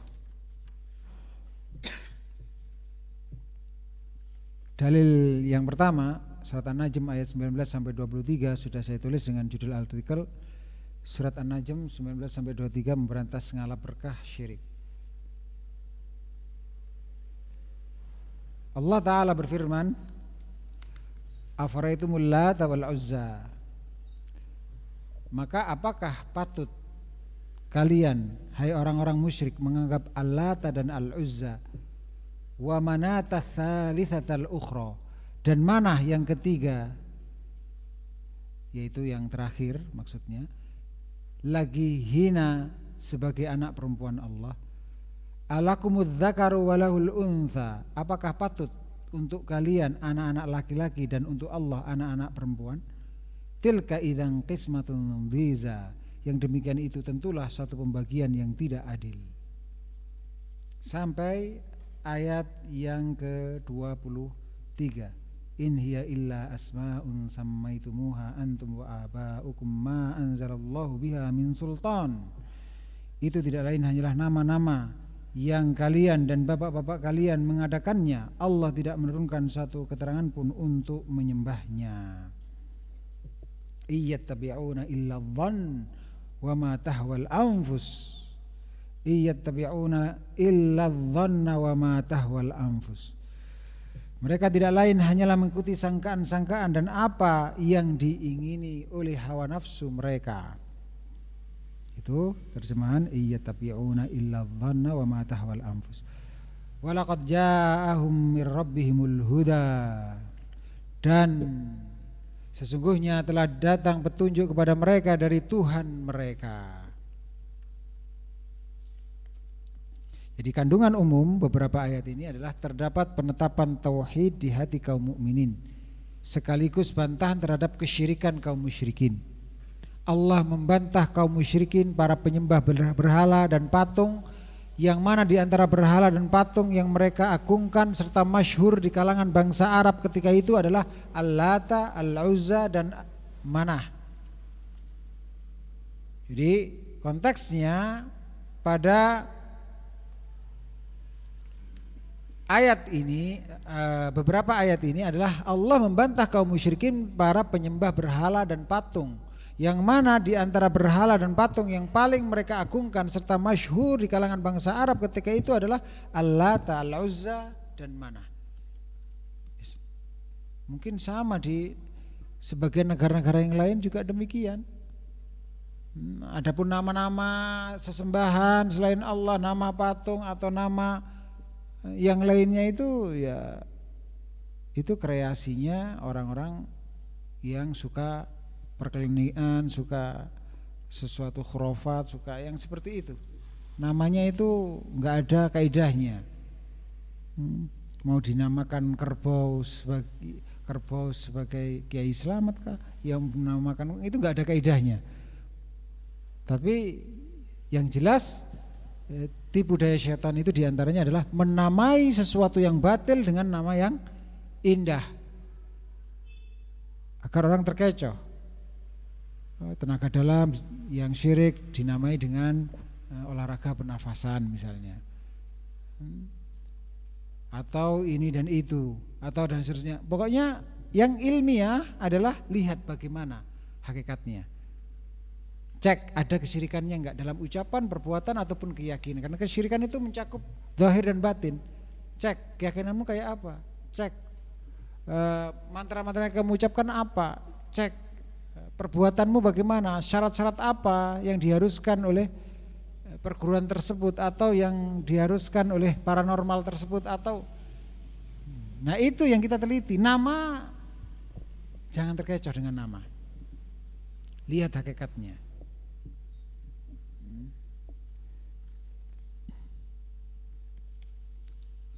dalil yang pertama surat An-Najm ayat 19 sampai 23 sudah saya tulis dengan judul artikel surat An-Najm 19 sampai 23 memberantas ngalap berkah syirik. Allah taala berfirman afaraitumul lata wal uzza maka apakah patut kalian hai orang-orang musyrik menganggap Allata dan Al-Uzza wa manata thalithatal ukhra dan mana yang ketiga? Yaitu yang terakhir maksudnya lagi hina sebagai anak perempuan Allah alakumudz dzakaru walahul untha. Apakah patut untuk kalian anak-anak laki-laki dan untuk Allah anak-anak perempuan? Tilka idang qismatun dhiza yang demikian itu tentulah suatu pembagian yang tidak adil. Sampai ayat yang ke-23 in hiya illa asmaun sammaitumuha antum wa aba'ukum ma anzalallahu biha min sultan. Itu tidak lain hanyalah nama-nama yang kalian dan bapak-bapak kalian mengadakannya Allah tidak menurunkan satu keterangan pun untuk menyembahnya. Iyattabi'una illa dhann wa ma tahwal anfus. Iyattabi'una illa dhanna wa ma tahwal anfus. Mereka tidak lain hanyalah mengikuti sangkaan-sangkaan dan apa yang diingini oleh hawa nafsu mereka itu terjemahan iya tabi'una illa dhanna wa ma tahwal anfus. Walaqad ja'ahum mir rabbihimul huda. Dan sesungguhnya telah datang petunjuk kepada mereka dari Tuhan mereka. Jadi kandungan umum beberapa ayat ini adalah terdapat penetapan tauhid di hati kaum mukminin sekaligus bantahan terhadap kesyirikan kaum musyrikin. Allah membantah kaum musyrikin para penyembah berhala dan patung yang mana di antara berhala dan patung yang mereka agungkan serta masyhur di kalangan bangsa Arab ketika itu adalah Al-Lata, Al-Uzza dan Manah. Jadi konteksnya pada ayat ini eh, beberapa ayat ini adalah Allah membantah kaum musyrikin para penyembah berhala dan patung yang mana di antara berhala dan patung yang paling mereka agungkan serta masyhur di kalangan bangsa Arab ketika itu adalah Al-Lata, Al-Uzza dan Mana. Mungkin sama di sebagian negara-negara yang lain juga demikian. Hmm, adapun nama-nama sesembahan selain Allah, nama patung atau nama yang lainnya itu ya itu kreasinya orang-orang yang suka perkelinian, suka sesuatu khurafat, suka yang seperti itu. Namanya itu nggak ada kaidahnya. Hmm, mau dinamakan kerbau sebagai kerbau sebagai kiai selamat kah? Yang menamakan itu nggak ada kaidahnya. Tapi yang jelas eh, tipu daya setan itu di antaranya adalah menamai sesuatu yang batil dengan nama yang indah agar orang terkecoh. Oh, tenaga dalam yang syirik dinamai dengan uh, olahraga pernafasan misalnya. Hmm. Atau ini dan itu, atau dan seterusnya. Pokoknya yang ilmiah adalah lihat bagaimana hakikatnya. Cek ada kesyirikannya enggak dalam ucapan, perbuatan ataupun keyakinan. Karena kesyirikan itu mencakup zahir dan batin. Cek keyakinanmu kayak apa? Cek eh, mantra-mantra yang kamu ucapkan apa? Cek eh, perbuatanmu bagaimana? Syarat-syarat apa yang diharuskan oleh eh, perguruan tersebut atau yang diharuskan oleh paranormal tersebut atau Nah itu yang kita teliti. Nama jangan terkecoh dengan nama. Lihat hakikatnya.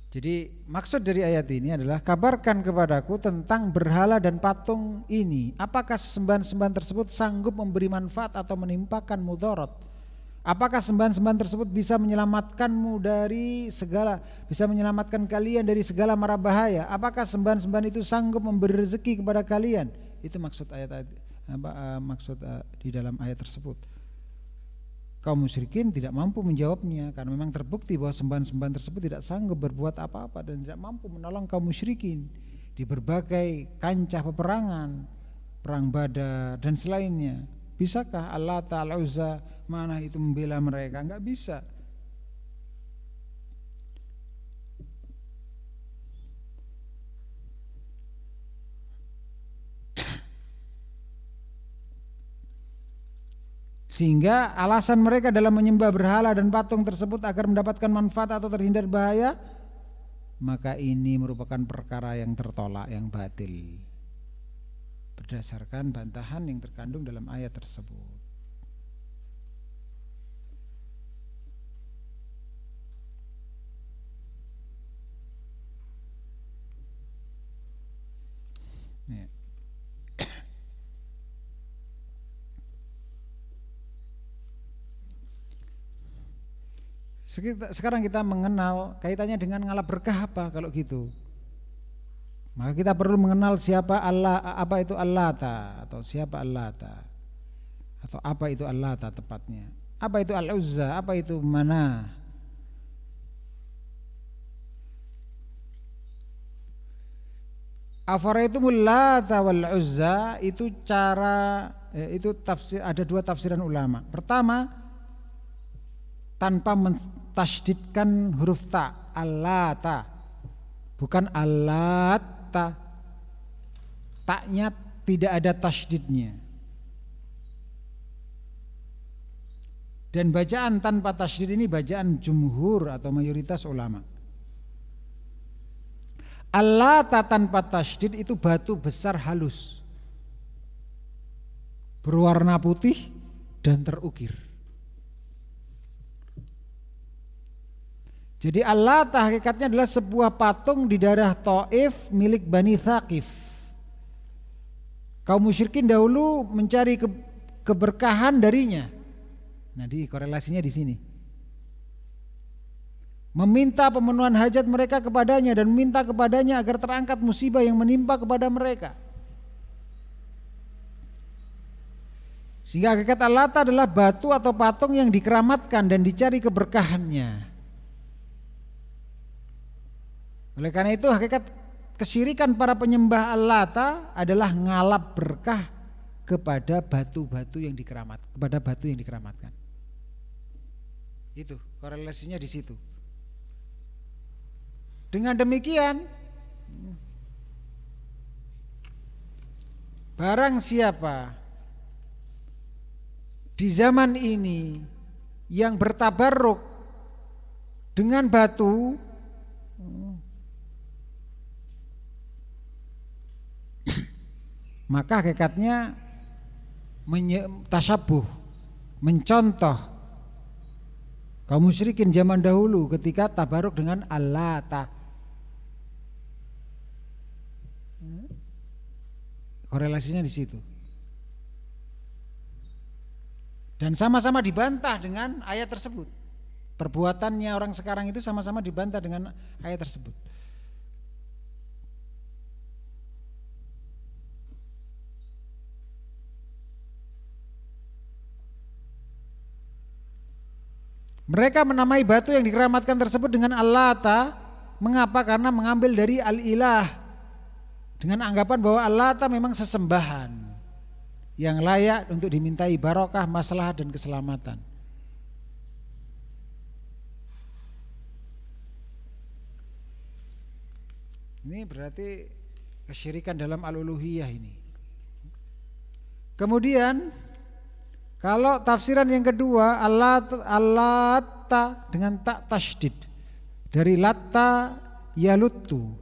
Jadi maksud dari ayat ini adalah kabarkan kepadaku tentang berhala dan patung ini. Apakah sembahan-sembahan tersebut sanggup memberi manfaat atau menimpakan mudorot? Apakah sembahan-sembahan tersebut bisa menyelamatkanmu dari segala, bisa menyelamatkan kalian dari segala mara bahaya? Apakah sembahan-sembahan itu sanggup memberi rezeki kepada kalian? Itu maksud ayat, apa, uh, maksud uh, di dalam ayat tersebut kaum musyrikin tidak mampu menjawabnya karena memang terbukti bahwa sembahan-sembahan tersebut tidak sanggup berbuat apa-apa dan tidak mampu menolong kaum musyrikin di berbagai kancah peperangan, perang Badar dan selainnya. Bisakah Allah Ta'ala Uzza mana itu membela mereka? Enggak bisa. Sehingga alasan mereka dalam menyembah berhala dan patung tersebut agar mendapatkan manfaat atau terhindar bahaya maka ini merupakan perkara yang tertolak yang batil berdasarkan bantahan yang terkandung dalam ayat tersebut. Yeah. Sekarang kita mengenal kaitannya dengan ngalap berkah apa kalau gitu. Maka kita perlu mengenal siapa Allah, apa itu Allah atau siapa Allah atau apa itu Allah tepatnya. Apa itu Al-Uzza, apa itu mana? Afaraitumul Lata wal Uzza itu cara eh, itu tafsir ada dua tafsiran ulama. Pertama tanpa mentasdidkan huruf ta. Alata bukan alata taknya tidak ada tasdidnya. Dan bacaan tanpa tasdid ini bacaan jumhur atau mayoritas ulama. Alata tanpa tasdid itu batu besar halus. Berwarna putih dan terukir Jadi Allah hakikatnya adalah sebuah patung di daerah Taif milik Bani Thaqif. Kaum musyrikin dahulu mencari ke, keberkahan darinya. Nah, di korelasinya di sini. Meminta pemenuhan hajat mereka kepadanya dan meminta kepadanya agar terangkat musibah yang menimpa kepada mereka. Sehingga hakikat Allah adalah batu atau patung yang dikeramatkan dan dicari keberkahannya. Oleh karena itu hakikat kesyirikan para penyembah Allata adalah ngalap berkah kepada batu-batu yang dikeramat, kepada batu yang dikeramatkan. Itu korelasinya di situ. Dengan demikian barang siapa di zaman ini yang bertabarruk dengan batu maka hakikatnya tasabuh mencontoh kaum musyrikin zaman dahulu ketika tabaruk dengan Allah korelasinya di situ. Dan sama-sama dibantah dengan ayat tersebut. Perbuatannya orang sekarang itu sama-sama dibantah dengan ayat tersebut. Mereka menamai batu yang dikeramatkan tersebut dengan Allata. Mengapa? Karena mengambil dari Al-Ilah. Dengan anggapan bahwa Allata memang sesembahan yang layak untuk dimintai barokah, masalah dan keselamatan. Ini berarti kesyirikan dalam al-uluhiyah ini. Kemudian kalau tafsiran yang kedua alat alata dengan tak tasdid dari latta yalutu.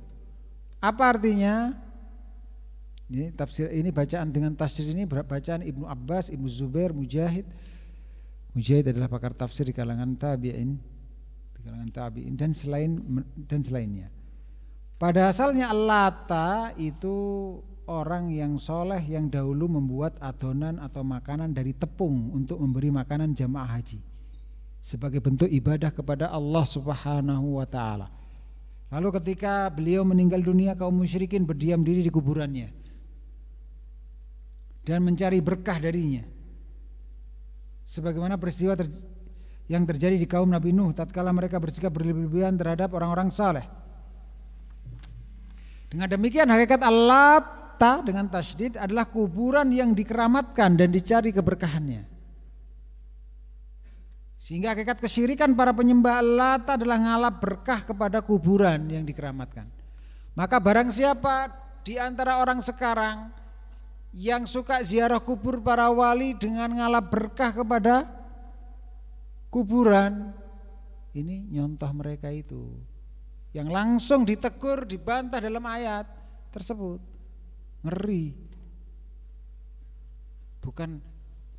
Apa artinya? Ini tafsir ini bacaan dengan tasdid ini bacaan Ibnu Abbas, Ibnu Zubair, Mujahid. Mujahid adalah pakar tafsir di kalangan tabi'in, di kalangan tabi'in dan selain dan selainnya. Pada asalnya alata itu orang yang soleh yang dahulu membuat adonan atau makanan dari tepung untuk memberi makanan jamaah haji sebagai bentuk ibadah kepada Allah Subhanahu wa taala. Lalu ketika beliau meninggal dunia kaum musyrikin berdiam diri di kuburannya dan mencari berkah darinya. Sebagaimana peristiwa ter yang terjadi di kaum Nabi Nuh tatkala mereka bersikap berlebihan terhadap orang-orang saleh. Dengan demikian hakikat Allah ta dengan tasdid adalah kuburan yang dikeramatkan dan dicari keberkahannya. Sehingga hakikat kesyirikan para penyembah Lata adalah ngalap berkah kepada kuburan yang dikeramatkan. Maka barang siapa di antara orang sekarang yang suka ziarah kubur para wali dengan ngalap berkah kepada kuburan, ini nyontoh mereka itu. Yang langsung ditegur, dibantah dalam ayat tersebut. Ngeri. Bukan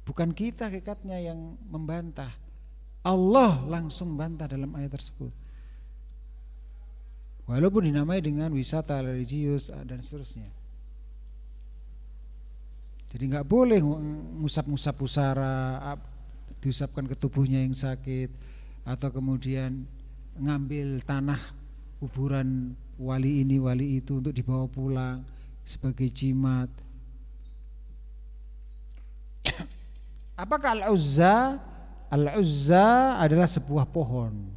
bukan kita kekatnya yang membantah. Allah langsung bantah dalam ayat tersebut. Walaupun dinamai dengan wisata religius ah, dan seterusnya. Jadi nggak boleh ngusap-ngusap pusara, diusapkan ke tubuhnya yang sakit atau kemudian ngambil tanah kuburan wali ini wali itu untuk dibawa pulang sebagai jimat. Apakah Al-Uzza? Al-Uzza adalah sebuah pohon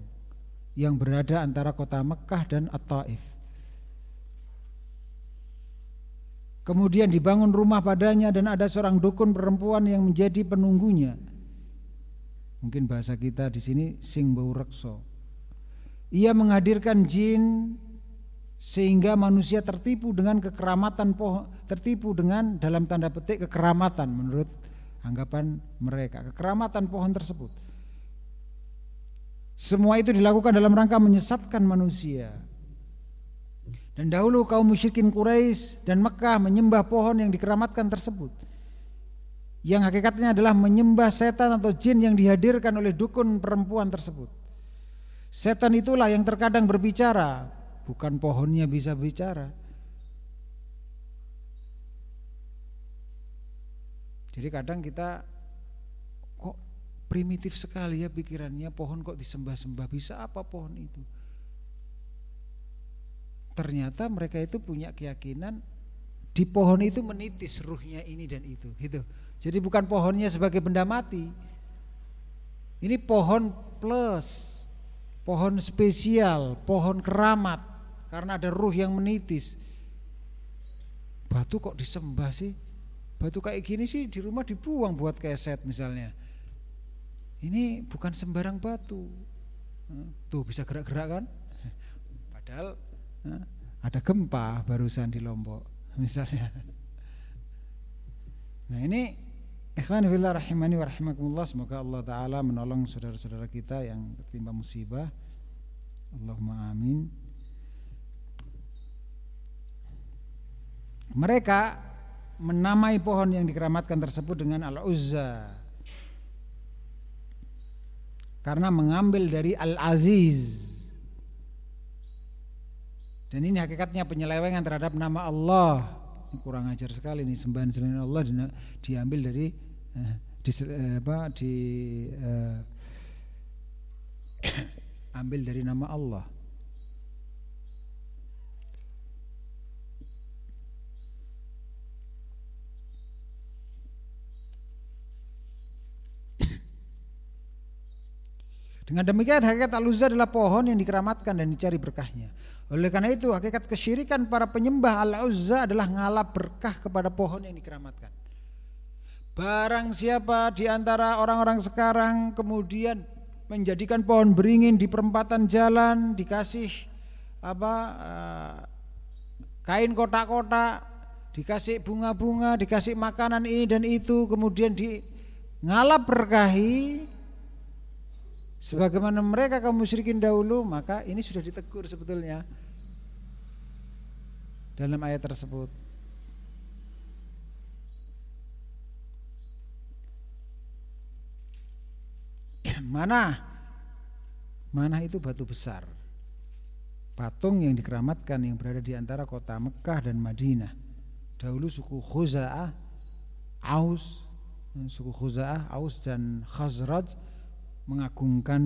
yang berada antara kota Mekah dan At-Taif. Kemudian dibangun rumah padanya dan ada seorang dukun perempuan yang menjadi penunggunya. Mungkin bahasa kita di sini sing bau rekso. Ia menghadirkan jin sehingga manusia tertipu dengan kekeramatan pohon tertipu dengan dalam tanda petik kekeramatan menurut anggapan mereka kekeramatan pohon tersebut. Semua itu dilakukan dalam rangka menyesatkan manusia. Dan dahulu kaum musyrikin Quraisy dan Mekah menyembah pohon yang dikeramatkan tersebut. Yang hakikatnya adalah menyembah setan atau jin yang dihadirkan oleh dukun perempuan tersebut. Setan itulah yang terkadang berbicara bukan pohonnya bisa bicara. Jadi kadang kita kok primitif sekali ya pikirannya pohon kok disembah-sembah bisa apa pohon itu? Ternyata mereka itu punya keyakinan di pohon itu menitis ruhnya ini dan itu gitu. Jadi bukan pohonnya sebagai benda mati. Ini pohon plus, pohon spesial, pohon keramat karena ada ruh yang menitis. Batu kok disembah sih? Batu kayak gini sih di rumah dibuang buat keset misalnya. Ini bukan sembarang batu. Tuh bisa gerak-gerak kan? Padahal ada gempa barusan di Lombok misalnya. Nah ini ikhwan fillah rahimani wa rahimakumullah semoga Allah taala menolong saudara-saudara kita yang tertimpa musibah. Allahumma amin. Mereka menamai pohon yang dikeramatkan tersebut dengan Al-Uzza. Karena mengambil dari Al-Aziz. Dan ini hakikatnya penyelewengan terhadap nama Allah. Ini kurang ajar sekali ini sembahan selain Allah diambil dari eh, di, eh, apa di eh, ambil dari nama Allah. Dengan demikian hakikat al-uzza adalah pohon yang dikeramatkan dan dicari berkahnya. Oleh karena itu hakikat kesyirikan para penyembah al-uzza adalah ngalap berkah kepada pohon yang dikeramatkan. Barang siapa di antara orang-orang sekarang kemudian menjadikan pohon beringin di perempatan jalan dikasih apa uh, kain kotak-kotak, dikasih bunga-bunga, dikasih makanan ini dan itu, kemudian di ngalap berkahi sebagaimana mereka kaum musyrikin dahulu, maka ini sudah ditegur sebetulnya dalam ayat tersebut. Mana? Mana itu batu besar. Patung yang dikeramatkan yang berada di antara kota Mekah dan Madinah. Dahulu suku Khuza'ah, Aus, suku Khuza'ah, Aus dan Khazraj mengagungkan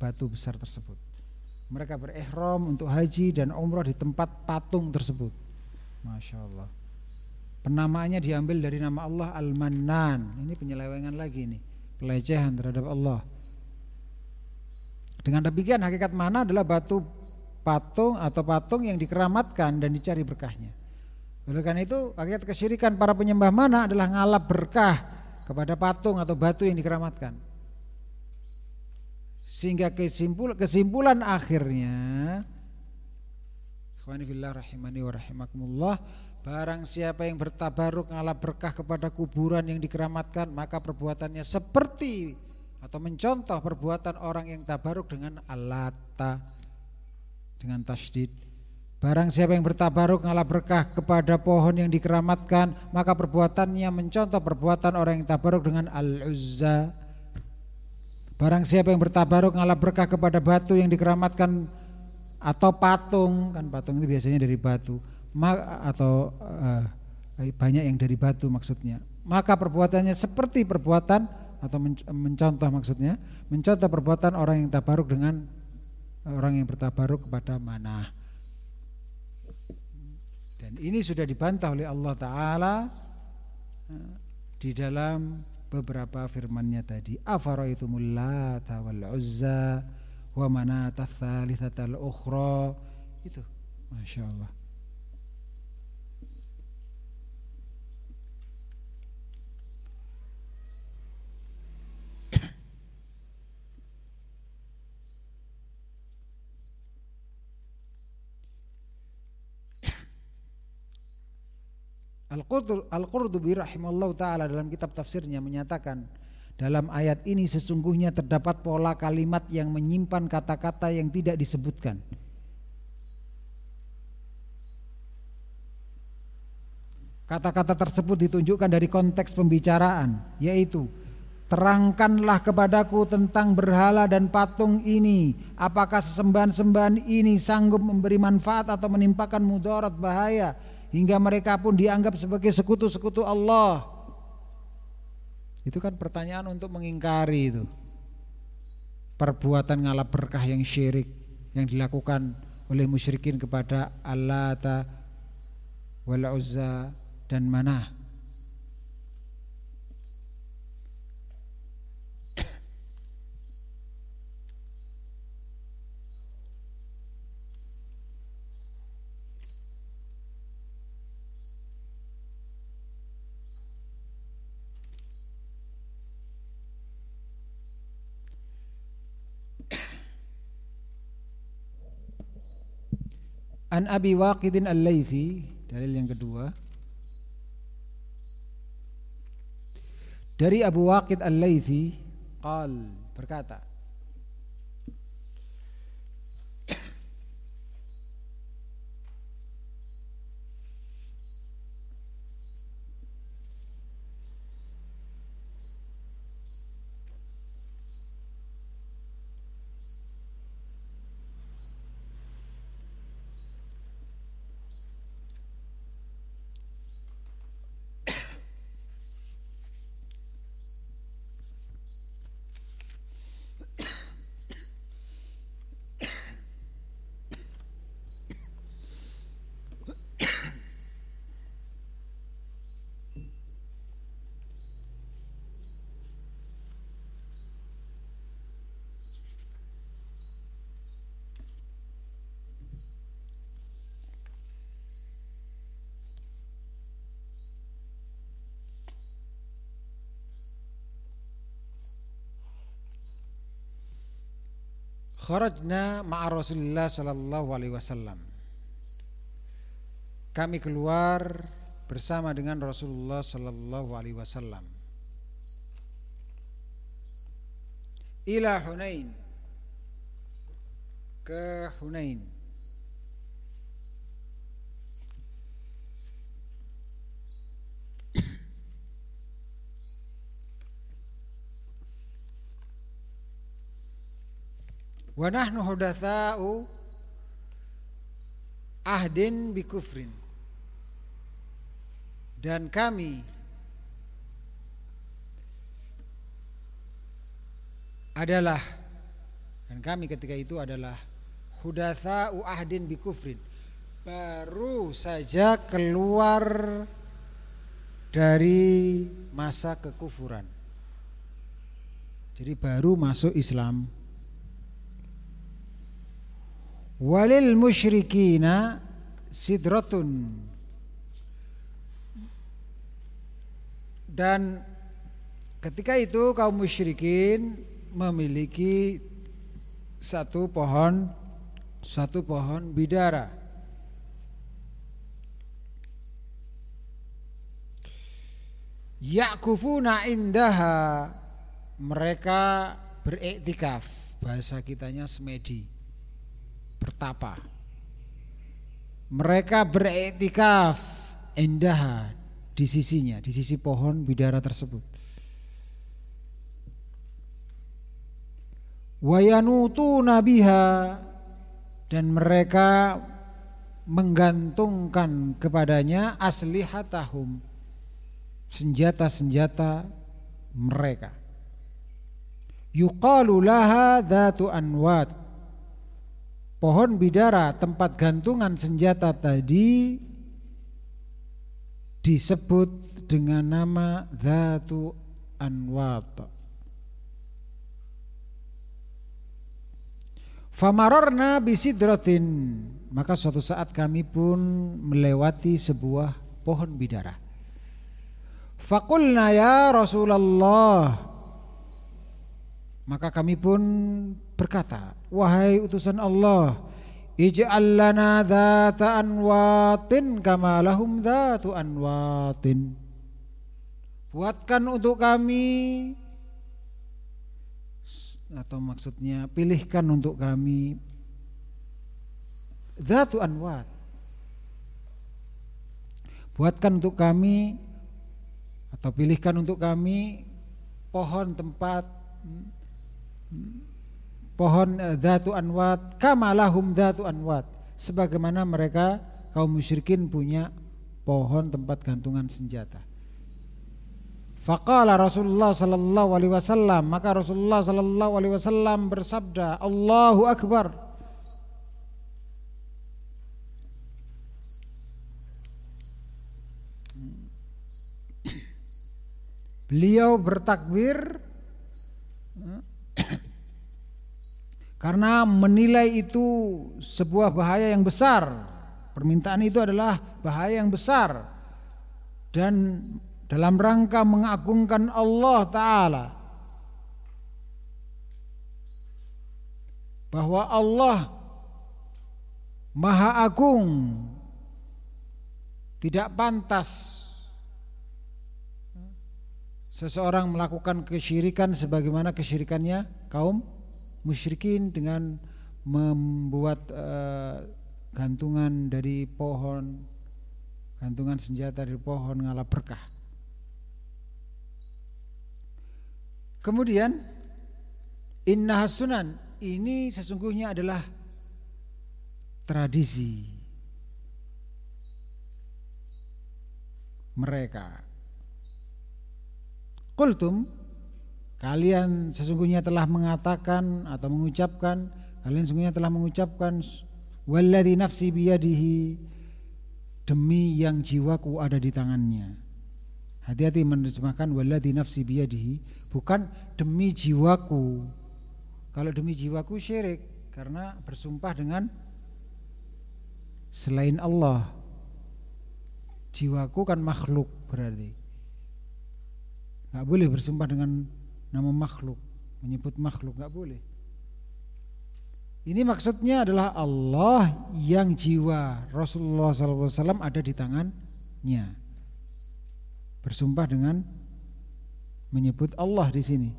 batu besar tersebut. Mereka berihram untuk haji dan umrah di tempat patung tersebut. Masya Allah. Penamaannya diambil dari nama Allah Al-Mannan. Ini penyelewengan lagi nih pelecehan terhadap Allah. Dengan demikian hakikat mana adalah batu patung atau patung yang dikeramatkan dan dicari berkahnya. Oleh karena itu hakikat kesyirikan para penyembah mana adalah ngalap berkah kepada patung atau batu yang dikeramatkan. Sehingga kesimpul, kesimpulan akhirnya rahimani wa rahimakumullah Barang siapa yang bertabaruk ngalap berkah kepada kuburan yang dikeramatkan maka perbuatannya seperti atau mencontoh perbuatan orang yang tabaruk dengan alata dengan tasdid. Barang siapa yang bertabaruk ngalap berkah kepada pohon yang dikeramatkan maka perbuatannya mencontoh perbuatan orang yang tabaruk dengan al-uzza. Barang siapa yang bertabaruk ngalap berkah kepada batu yang dikeramatkan atau patung kan patung itu biasanya dari batu atau uh, banyak yang dari batu maksudnya. Maka perbuatannya seperti perbuatan atau mencontoh maksudnya, mencontoh perbuatan orang yang tabaruk dengan orang yang bertabaruk kepada mana. Dan ini sudah dibantah oleh Allah Taala eh, di dalam beberapa firman-Nya tadi. Afaraitumul lata wal uzza wa manata tsalitsatal ukhra. Itu. Masya Allah. Al-Qurtubi rahimallahu taala dalam kitab tafsirnya menyatakan dalam ayat ini sesungguhnya terdapat pola kalimat yang menyimpan kata-kata yang tidak disebutkan. Kata-kata tersebut ditunjukkan dari konteks pembicaraan yaitu Terangkanlah kepadaku tentang berhala dan patung ini Apakah sesembahan-sembahan ini sanggup memberi manfaat atau menimpakan mudarat bahaya hingga mereka pun dianggap sebagai sekutu-sekutu Allah. Itu kan pertanyaan untuk mengingkari itu. Perbuatan ngalap berkah yang syirik yang dilakukan oleh musyrikin kepada Allah wal Uzza dan Manah. An Abi Waqidin Al-Laythi dalil yang kedua. Dari Abu Waqid Al-Laythi qal berkata Kharajna ma'a Rasulullah sallallahu alaihi wasallam. Kami keluar bersama dengan Rasulullah sallallahu alaihi wasallam. Ila Hunain. Ke Hunain. Wa nahnu hudatsa'u ahdin bi kufrin. Dan kami adalah dan kami ketika itu adalah hudatsa'u ahdin bi kufrin. Baru saja keluar dari masa kekufuran. Jadi baru masuk Islam. Walil musyrikina sidratun. Dan ketika itu kaum musyrikin memiliki satu pohon satu pohon bidara. Yakufuna indaha mereka beriktikaf bahasa kitanya semedi bertapa. Mereka beriktikaf indah di sisinya, di sisi pohon bidara tersebut. Wayanutu nabiha dan mereka menggantungkan kepadanya aslihatahum senjata-senjata mereka. Yuqalu laha anwat pohon bidara tempat gantungan senjata tadi disebut dengan nama Zatu Anwat. Famarorna bisidrotin maka suatu saat kami pun melewati sebuah pohon bidara. Fakulna ya Rasulullah maka kami pun berkata, wahai utusan Allah, ij'al lana dhata anwatin kama lahum dhatu anwatin. Buatkan untuk kami atau maksudnya pilihkan untuk kami dhatu anwat. Buatkan untuk kami atau pilihkan untuk kami pohon tempat pohon eh, anwat kama lahum datu anwat. Sebagaimana mereka kaum musyrikin punya pohon tempat gantungan senjata. Faqala Rasulullah sallallahu alaihi wasallam maka Rasulullah sallallahu alaihi wasallam bersabda Allahu akbar. Beliau bertakbir karena menilai itu sebuah bahaya yang besar. Permintaan itu adalah bahaya yang besar. Dan dalam rangka mengagungkan Allah Ta'ala. Bahwa Allah Maha Agung tidak pantas seseorang melakukan kesyirikan sebagaimana kesyirikannya kaum musyrikin dengan membuat uh, gantungan dari pohon, gantungan senjata dari pohon ngalah berkah. Kemudian inna sunan ini sesungguhnya adalah tradisi mereka. Kultum Kalian sesungguhnya telah mengatakan atau mengucapkan kalian sesungguhnya telah mengucapkan walladzi nafsi biyadihi demi yang jiwaku ada di tangannya. Hati-hati menerjemahkan walladzi nafsi biyadihi bukan demi jiwaku. Kalau demi jiwaku syirik karena bersumpah dengan selain Allah. Jiwaku kan makhluk berarti. Gak boleh bersumpah dengan nama makhluk, menyebut makhluk nggak boleh. Ini maksudnya adalah Allah yang jiwa Rasulullah SAW ada di tangannya. Bersumpah dengan menyebut Allah di sini.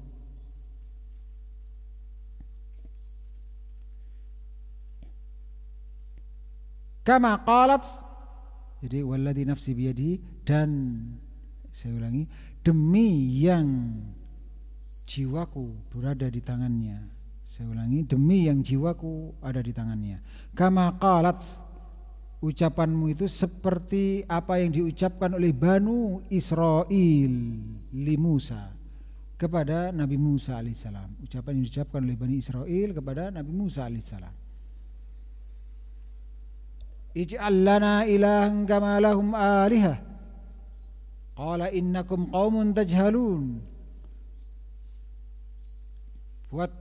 Kama qalat jadi walladzi nafsi biyadi dan saya ulangi demi yang jiwaku berada di tangannya. Saya ulangi demi yang jiwaku ada di tangannya. Kama qalat ucapanmu itu seperti apa yang diucapkan oleh Banu Israel li Musa kepada Nabi Musa alaihissalam. Ucapan yang diucapkan oleh Bani Israel kepada Nabi Musa alaihissalam. Ij'al lana ilahan kama lahum alihah. Qala innakum qaumun tajhalun. Buat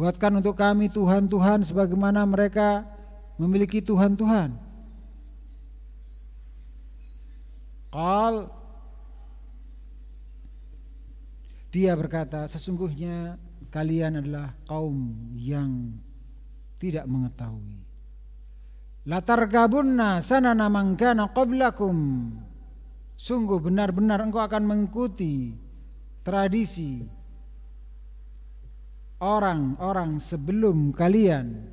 buatkan untuk kami Tuhan-Tuhan sebagaimana mereka memiliki Tuhan-Tuhan. Qal Dia berkata, sesungguhnya kalian adalah kaum yang tidak mengetahui. Latar gabunna sanana mangkana qablakum. Sungguh benar-benar engkau akan mengikuti tradisi orang-orang sebelum kalian.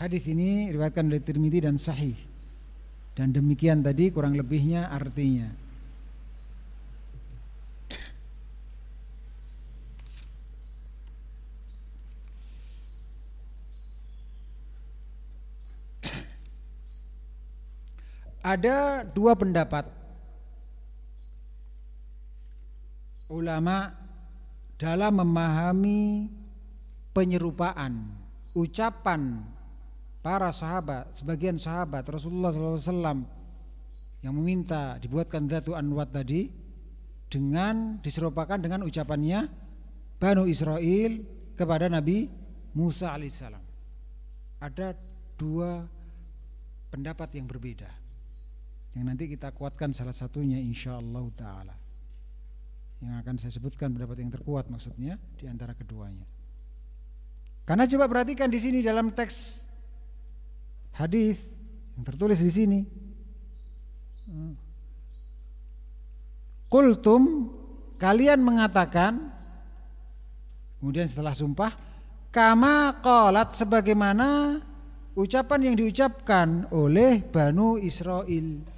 Hadis ini diriwayatkan oleh Tirmidzi dan sahih. Dan demikian tadi kurang lebihnya artinya. Ada dua pendapat ulama dalam memahami penyerupaan ucapan para sahabat, sebagian sahabat Rasulullah SAW yang meminta dibuatkan datu anwat tadi dengan diserupakan dengan ucapannya Banu Israel kepada Nabi Musa alaihissalam. Ada dua pendapat yang berbeda yang nanti kita kuatkan salah satunya insya Allah taala yang akan saya sebutkan pendapat yang terkuat maksudnya di antara keduanya. Karena coba perhatikan di sini dalam teks hadis yang tertulis di sini. Kultum kalian mengatakan kemudian setelah sumpah kama qalat sebagaimana ucapan yang diucapkan oleh Banu Israel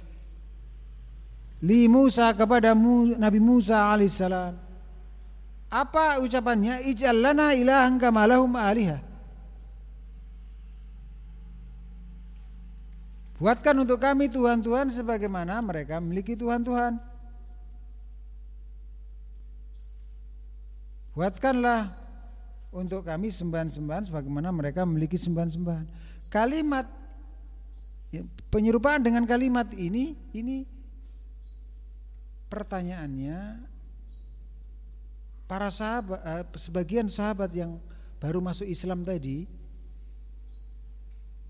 li Musa kepada Nabi Musa alaihissalam. Apa ucapannya? Ij'al lana ilahan kama lahum alihah. Buatkan untuk kami Tuhan-Tuhan sebagaimana mereka memiliki Tuhan-Tuhan. Buatkanlah untuk kami sembahan-sembahan sebagaimana mereka memiliki sembahan-sembahan. Kalimat ya, penyerupaan dengan kalimat ini ini pertanyaannya para sahabat eh, sebagian sahabat yang baru masuk Islam tadi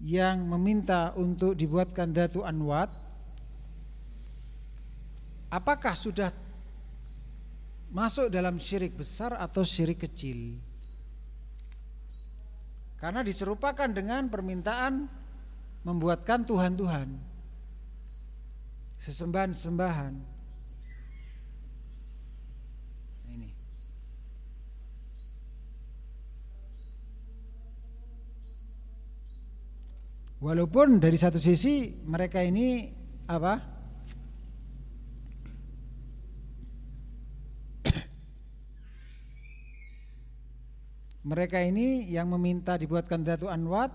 yang meminta untuk dibuatkan datu anwat apakah sudah masuk dalam syirik besar atau syirik kecil? Karena diserupakan dengan permintaan membuatkan Tuhan-Tuhan sesembahan-sembahan Walaupun dari satu sisi mereka ini apa? mereka ini yang meminta dibuatkan datu anwat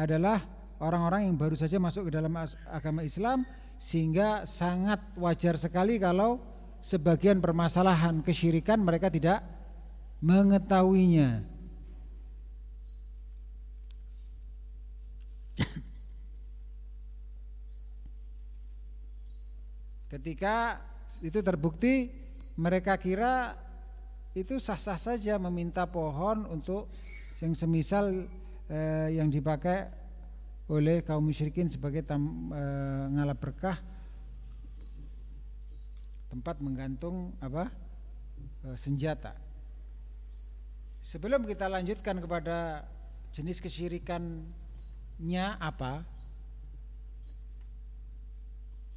adalah orang-orang yang baru saja masuk ke dalam agama Islam sehingga sangat wajar sekali kalau sebagian permasalahan kesyirikan mereka tidak mengetahuinya. Ketika itu terbukti mereka kira itu sah-sah saja meminta pohon untuk yang semisal eh, yang dipakai oleh kaum musyrikin sebagai tam, eh, ngalap berkah tempat menggantung apa e, senjata. Sebelum kita lanjutkan kepada jenis kesyirikannya apa?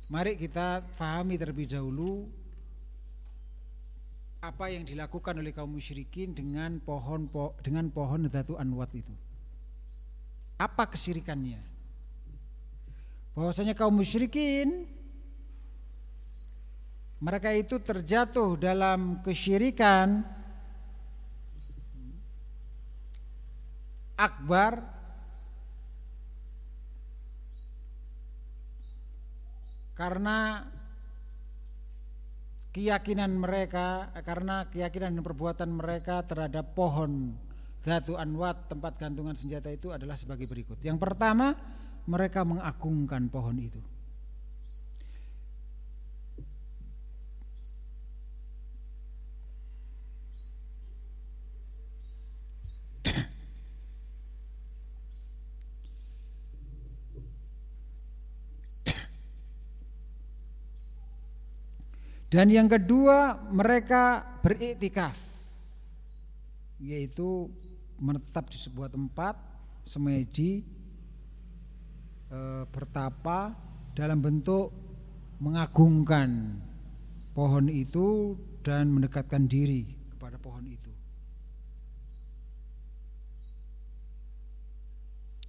Mari kita fahami terlebih dahulu apa yang dilakukan oleh kaum musyrikin dengan pohon po, dengan pohon Datu Anwat itu. Apa kesyirikannya? Bahwasanya kaum musyrikin mereka itu terjatuh dalam kesyirikan akbar karena keyakinan mereka karena keyakinan dan perbuatan mereka terhadap pohon Zatu Anwat tempat gantungan senjata itu adalah sebagai berikut. Yang pertama, mereka mengagungkan pohon itu. Dan yang kedua mereka beriktikaf yaitu menetap di sebuah tempat semedi e, bertapa dalam bentuk mengagungkan pohon itu dan mendekatkan diri kepada pohon itu.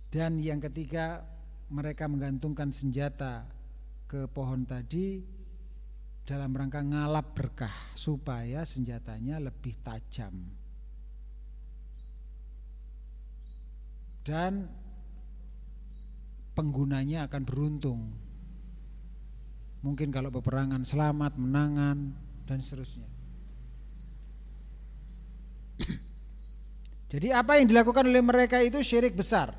Dan yang ketiga mereka menggantungkan senjata ke pohon tadi dalam rangka ngalap berkah supaya senjatanya lebih tajam. Dan penggunanya akan beruntung. Mungkin kalau peperangan selamat menangan dan seterusnya. Jadi apa yang dilakukan oleh mereka itu syirik besar.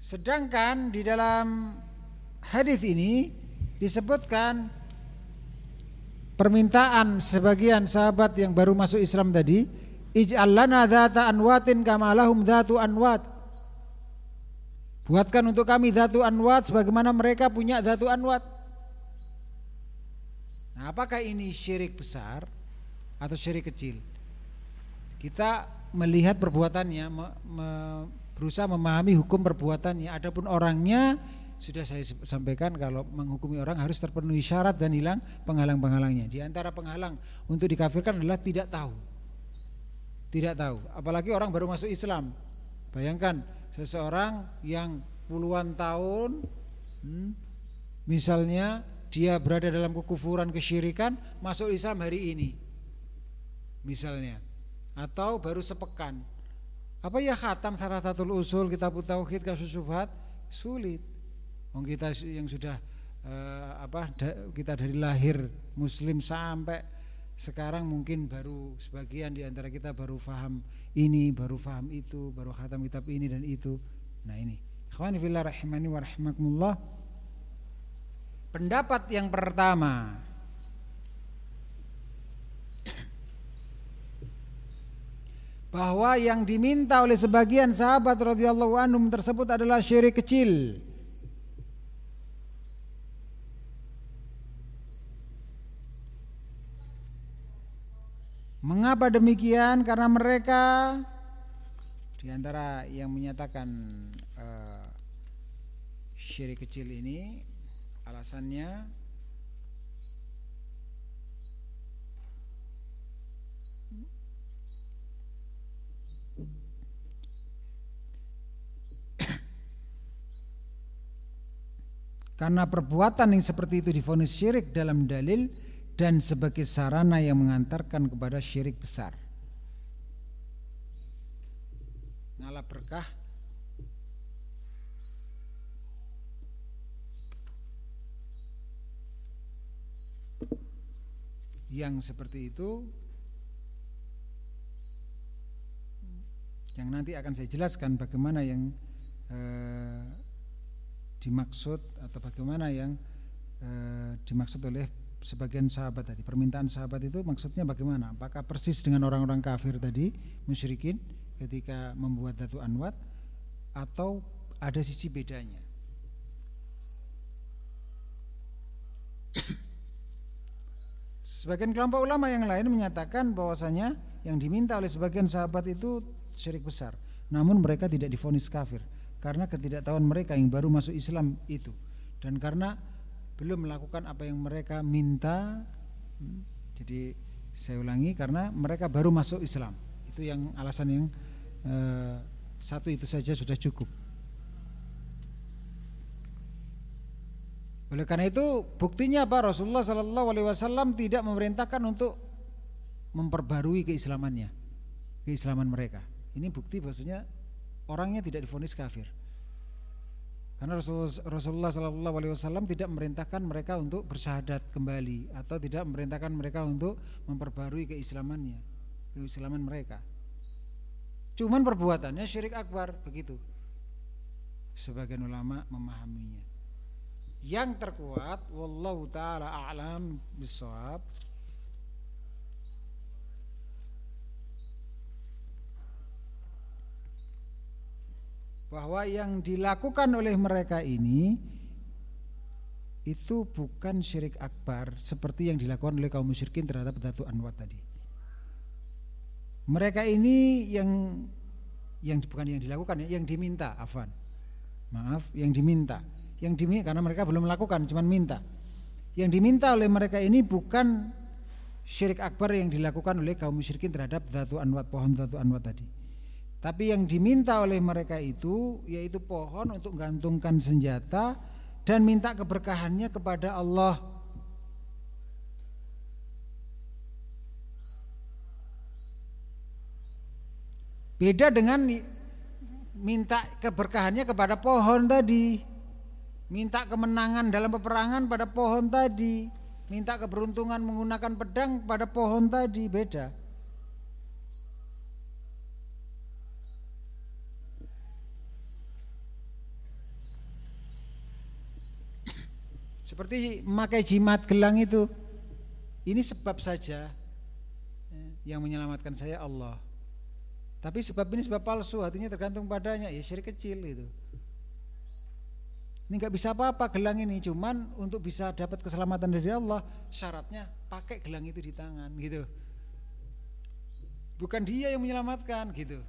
Sedangkan di dalam hadis ini disebutkan permintaan sebagian sahabat yang baru masuk Islam tadi, ij'al lana anwatin kama lahum dzatu anwat. Buatkan untuk kami dzatu anwat sebagaimana mereka punya dzatu anwat. Nah, apakah ini syirik besar atau syirik kecil? Kita melihat perbuatannya, me, me, berusaha memahami hukum perbuatannya. Adapun orangnya sudah saya sampaikan kalau menghukumi orang harus terpenuhi syarat dan hilang penghalang-penghalangnya. Di antara penghalang untuk dikafirkan adalah tidak tahu. Tidak tahu, apalagi orang baru masuk Islam. Bayangkan seseorang yang puluhan tahun hmm, misalnya dia berada dalam kekufuran kesyirikan masuk Islam hari ini. Misalnya atau baru sepekan. Apa ya khatam syaratatul usul kitab tauhid kasus subhat sulit Wong kita yang sudah uh, apa da, kita dari lahir muslim sampai sekarang mungkin baru sebagian di antara kita baru faham ini, baru faham itu, baru khatam kitab ini dan itu. Nah ini. Ikhwani fillah rahimani wa. Pendapat yang pertama bahwa yang diminta oleh sebagian sahabat radhiyallahu anhum tersebut adalah syirik kecil. Mengapa demikian? Karena mereka di antara yang menyatakan uh, syirik kecil ini alasannya karena perbuatan yang seperti itu difonis syirik dalam dalil dan sebagai sarana yang mengantarkan kepada syirik besar. Ngalah berkah yang seperti itu yang nanti akan saya jelaskan bagaimana yang eh, dimaksud atau bagaimana yang eh, dimaksud oleh sebagian sahabat tadi. Permintaan sahabat itu maksudnya bagaimana? Apakah persis dengan orang-orang kafir tadi, musyrikin ketika membuat datu anwat atau ada sisi bedanya? Sebagian kelompok ulama yang lain menyatakan bahwasanya yang diminta oleh sebagian sahabat itu syirik besar. Namun mereka tidak difonis kafir karena ketidaktahuan mereka yang baru masuk Islam itu dan karena belum melakukan apa yang mereka minta. Hmm, jadi saya ulangi karena mereka baru masuk Islam. Itu yang alasan yang eh, satu itu saja sudah cukup. Oleh karena itu buktinya apa? Rasulullah Shallallahu Alaihi Wasallam tidak memerintahkan untuk memperbarui keislamannya, keislaman mereka. Ini bukti bahwasanya orangnya tidak difonis kafir. Karena Rasulullah Shallallahu Alaihi Wasallam tidak memerintahkan mereka untuk bersyahadat kembali atau tidak memerintahkan mereka untuk memperbarui keislamannya, keislaman mereka. Cuman perbuatannya syirik akbar begitu. Sebagian ulama memahaminya yang terkuat wallahu taala a'lam bisawab bahwa yang dilakukan oleh mereka ini itu bukan syirik akbar seperti yang dilakukan oleh kaum musyrikin terhadap Datu Anwar tadi. Mereka ini yang yang bukan yang dilakukan yang diminta, afan. Maaf, yang diminta yang diminta karena mereka belum melakukan cuman minta yang diminta oleh mereka ini bukan syirik akbar yang dilakukan oleh kaum musyrikin terhadap datu anwat pohon datu anwat tadi tapi yang diminta oleh mereka itu yaitu pohon untuk menggantungkan senjata dan minta keberkahannya kepada Allah. Beda dengan minta keberkahannya kepada pohon tadi. Minta kemenangan dalam peperangan pada pohon tadi, minta keberuntungan menggunakan pedang pada pohon tadi beda. Seperti memakai jimat gelang itu, ini sebab saja eh, yang menyelamatkan saya Allah. Tapi sebab ini sebab palsu, artinya tergantung padanya, ya syirik kecil itu. Ini nggak bisa apa-apa gelang ini, cuman untuk bisa dapat keselamatan dari Allah syaratnya pakai gelang itu di tangan gitu. Bukan dia yang menyelamatkan gitu.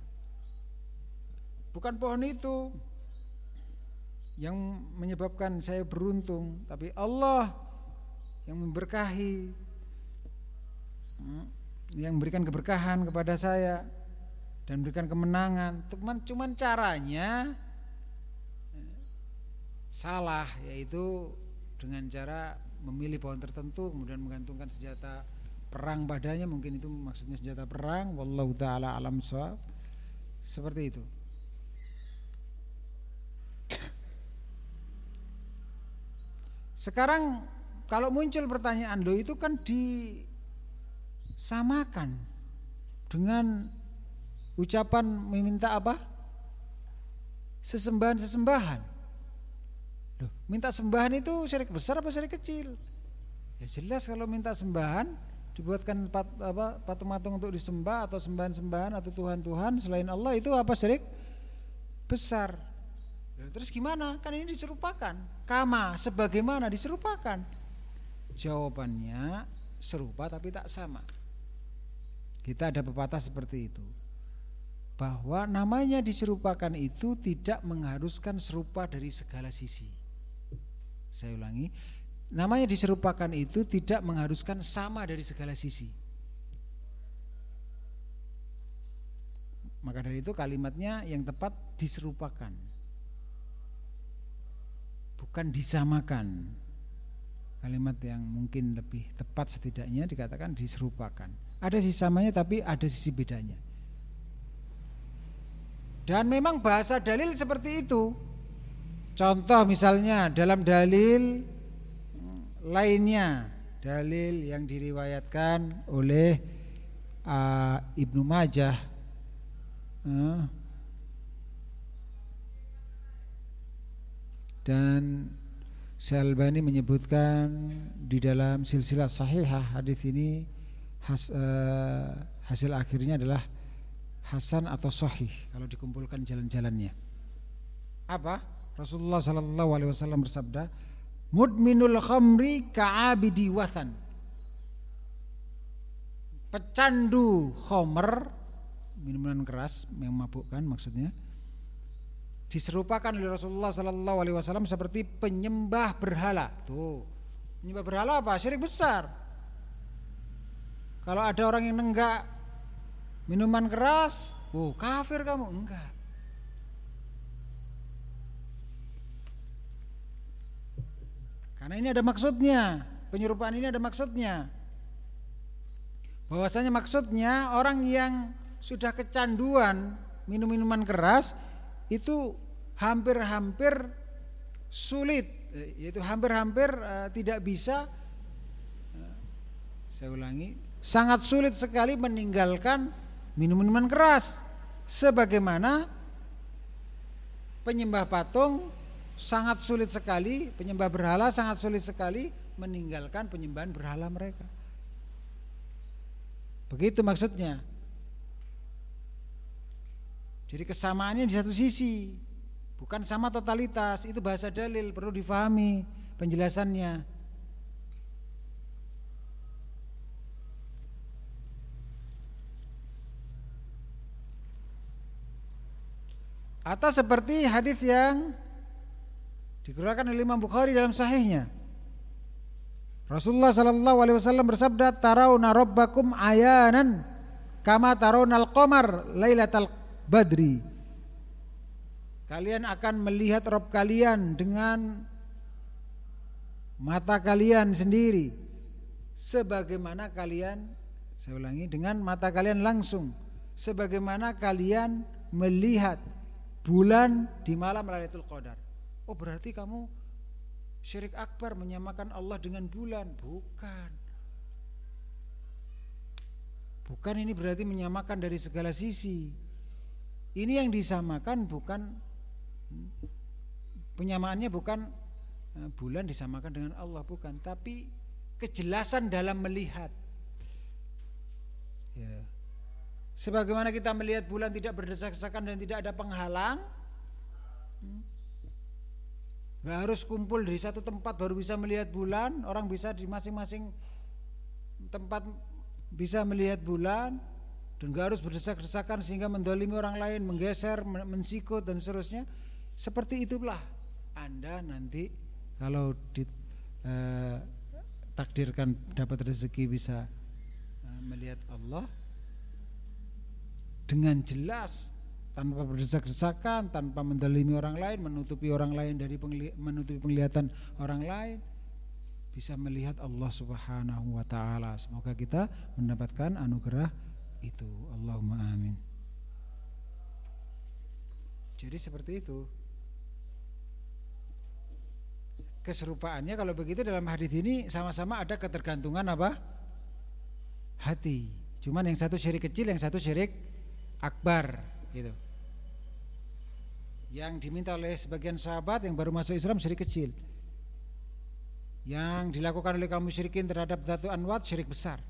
Bukan pohon itu yang menyebabkan saya beruntung, tapi Allah yang memberkahi, hmm, yang memberikan keberkahan kepada saya dan memberikan kemenangan. Cuman, cuman caranya salah yaitu dengan cara memilih pohon tertentu kemudian menggantungkan senjata perang padanya mungkin itu maksudnya senjata perang. Wallahu taala alam sawab seperti itu sekarang kalau muncul pertanyaan lo itu kan disamakan dengan ucapan meminta apa sesembahan-sesembahan Loh, minta sembahan itu syirik besar apa syirik kecil? Ya jelas kalau minta sembahan dibuatkan pat, apa patung-patung untuk disembah atau sembahan-sembahan atau tuhan-tuhan selain Allah itu apa syirik besar. Terus gimana? Kan ini diserupakan. Kama sebagaimana diserupakan. Jawabannya serupa tapi tak sama. Kita ada pepatah seperti itu bahwa namanya diserupakan itu tidak mengharuskan serupa dari segala sisi. Saya ulangi, namanya diserupakan itu tidak mengharuskan sama dari segala sisi. Maka dari itu kalimatnya yang tepat diserupakan. Bukan disamakan. Kalimat yang mungkin lebih tepat setidaknya dikatakan diserupakan. Ada sisi samanya tapi ada sisi bedanya. Dan memang bahasa dalil seperti itu. Contoh misalnya dalam dalil lainnya, dalil yang diriwayatkan oleh uh, Ibnu Majah uh, dan Syalbani menyebutkan di dalam silsilah sahihah hadis ini has, uh, hasil akhirnya adalah hasan atau sahih kalau dikumpulkan jalan-jalannya. Apa? Rasulullah sallallahu alaihi wasallam bersabda, "Mudminul khamri ka'abidi wathan." pecandu homer minuman keras yang memabukkan maksudnya diserupakan oleh Rasulullah Sallallahu Alaihi Wasallam seperti penyembah berhala. Tuh, penyembah berhala apa? Syirik besar. Kalau ada orang yang nenggak minuman keras, oh kafir kamu enggak. Karena ini ada maksudnya, penyerupaan ini ada maksudnya. Bahwasanya maksudnya orang yang sudah kecanduan minum minuman keras itu hampir-hampir sulit eh, yaitu hampir-hampir uh, tidak bisa uh, saya ulangi sangat sulit sekali meninggalkan minum minuman keras. Sebagaimana penyembah patung sangat sulit sekali penyembah berhala sangat sulit sekali meninggalkan penyembahan berhala mereka. Begitu maksudnya. Jadi kesamaannya di satu sisi, bukan sama totalitas. Itu bahasa dalil perlu difahami penjelasannya. Atau seperti hadis yang dikeluarkan oleh Imam Bukhari dalam sahihnya. Rasulullah sallallahu alaihi wasallam bersabda, "Tarawna rabbakum ayanan kama tarawna al-qamar lailatal Badri Kalian akan melihat Rob kalian dengan mata kalian sendiri sebagaimana kalian saya ulangi dengan mata kalian langsung sebagaimana kalian melihat bulan di malam Lailatul Qadar. Oh berarti kamu syirik akbar menyamakan Allah dengan bulan? Bukan. Bukan ini berarti menyamakan dari segala sisi. Ini yang disamakan bukan penyamaannya bukan eh, bulan disamakan dengan Allah bukan, tapi kejelasan dalam melihat. Ya. Sebagaimana kita melihat bulan tidak berdesak-desakan dan tidak ada penghalang, hmm, nggak harus kumpul di satu tempat baru bisa melihat bulan. Orang bisa di masing-masing tempat bisa melihat bulan dan gak harus berdesak-desakan sehingga mendolimi orang lain, menggeser, mensikut dan seterusnya. Seperti itulah. Anda nanti kalau ditakdirkan eh, dapat rezeki bisa eh, melihat Allah dengan jelas tanpa berdesak-desakan, tanpa mendolimi orang lain, menutupi orang lain dari pengli menutupi penglihatan orang lain, bisa melihat Allah Subhanahu wa taala. Semoga kita mendapatkan anugerah itu. Allahumma amin. Jadi seperti itu keserupaannya kalau begitu dalam hadis ini sama-sama ada ketergantungan apa? Hati. Cuman yang satu syirik kecil yang satu syirik akbar gitu. Yang diminta oleh sebagian sahabat yang baru masuk Islam syirik kecil. Yang dilakukan oleh kaum musyrikin terhadap Datu Anwat syirik besar.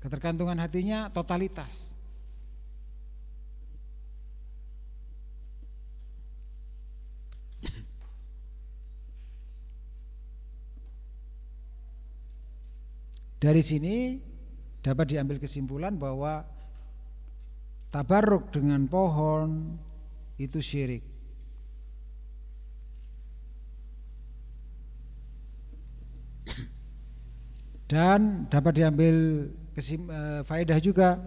Ketergantungan hatinya totalitas. Dari sini dapat diambil kesimpulan bahwa tabarruk dengan pohon itu syirik. Dan dapat diambil uh, faedah juga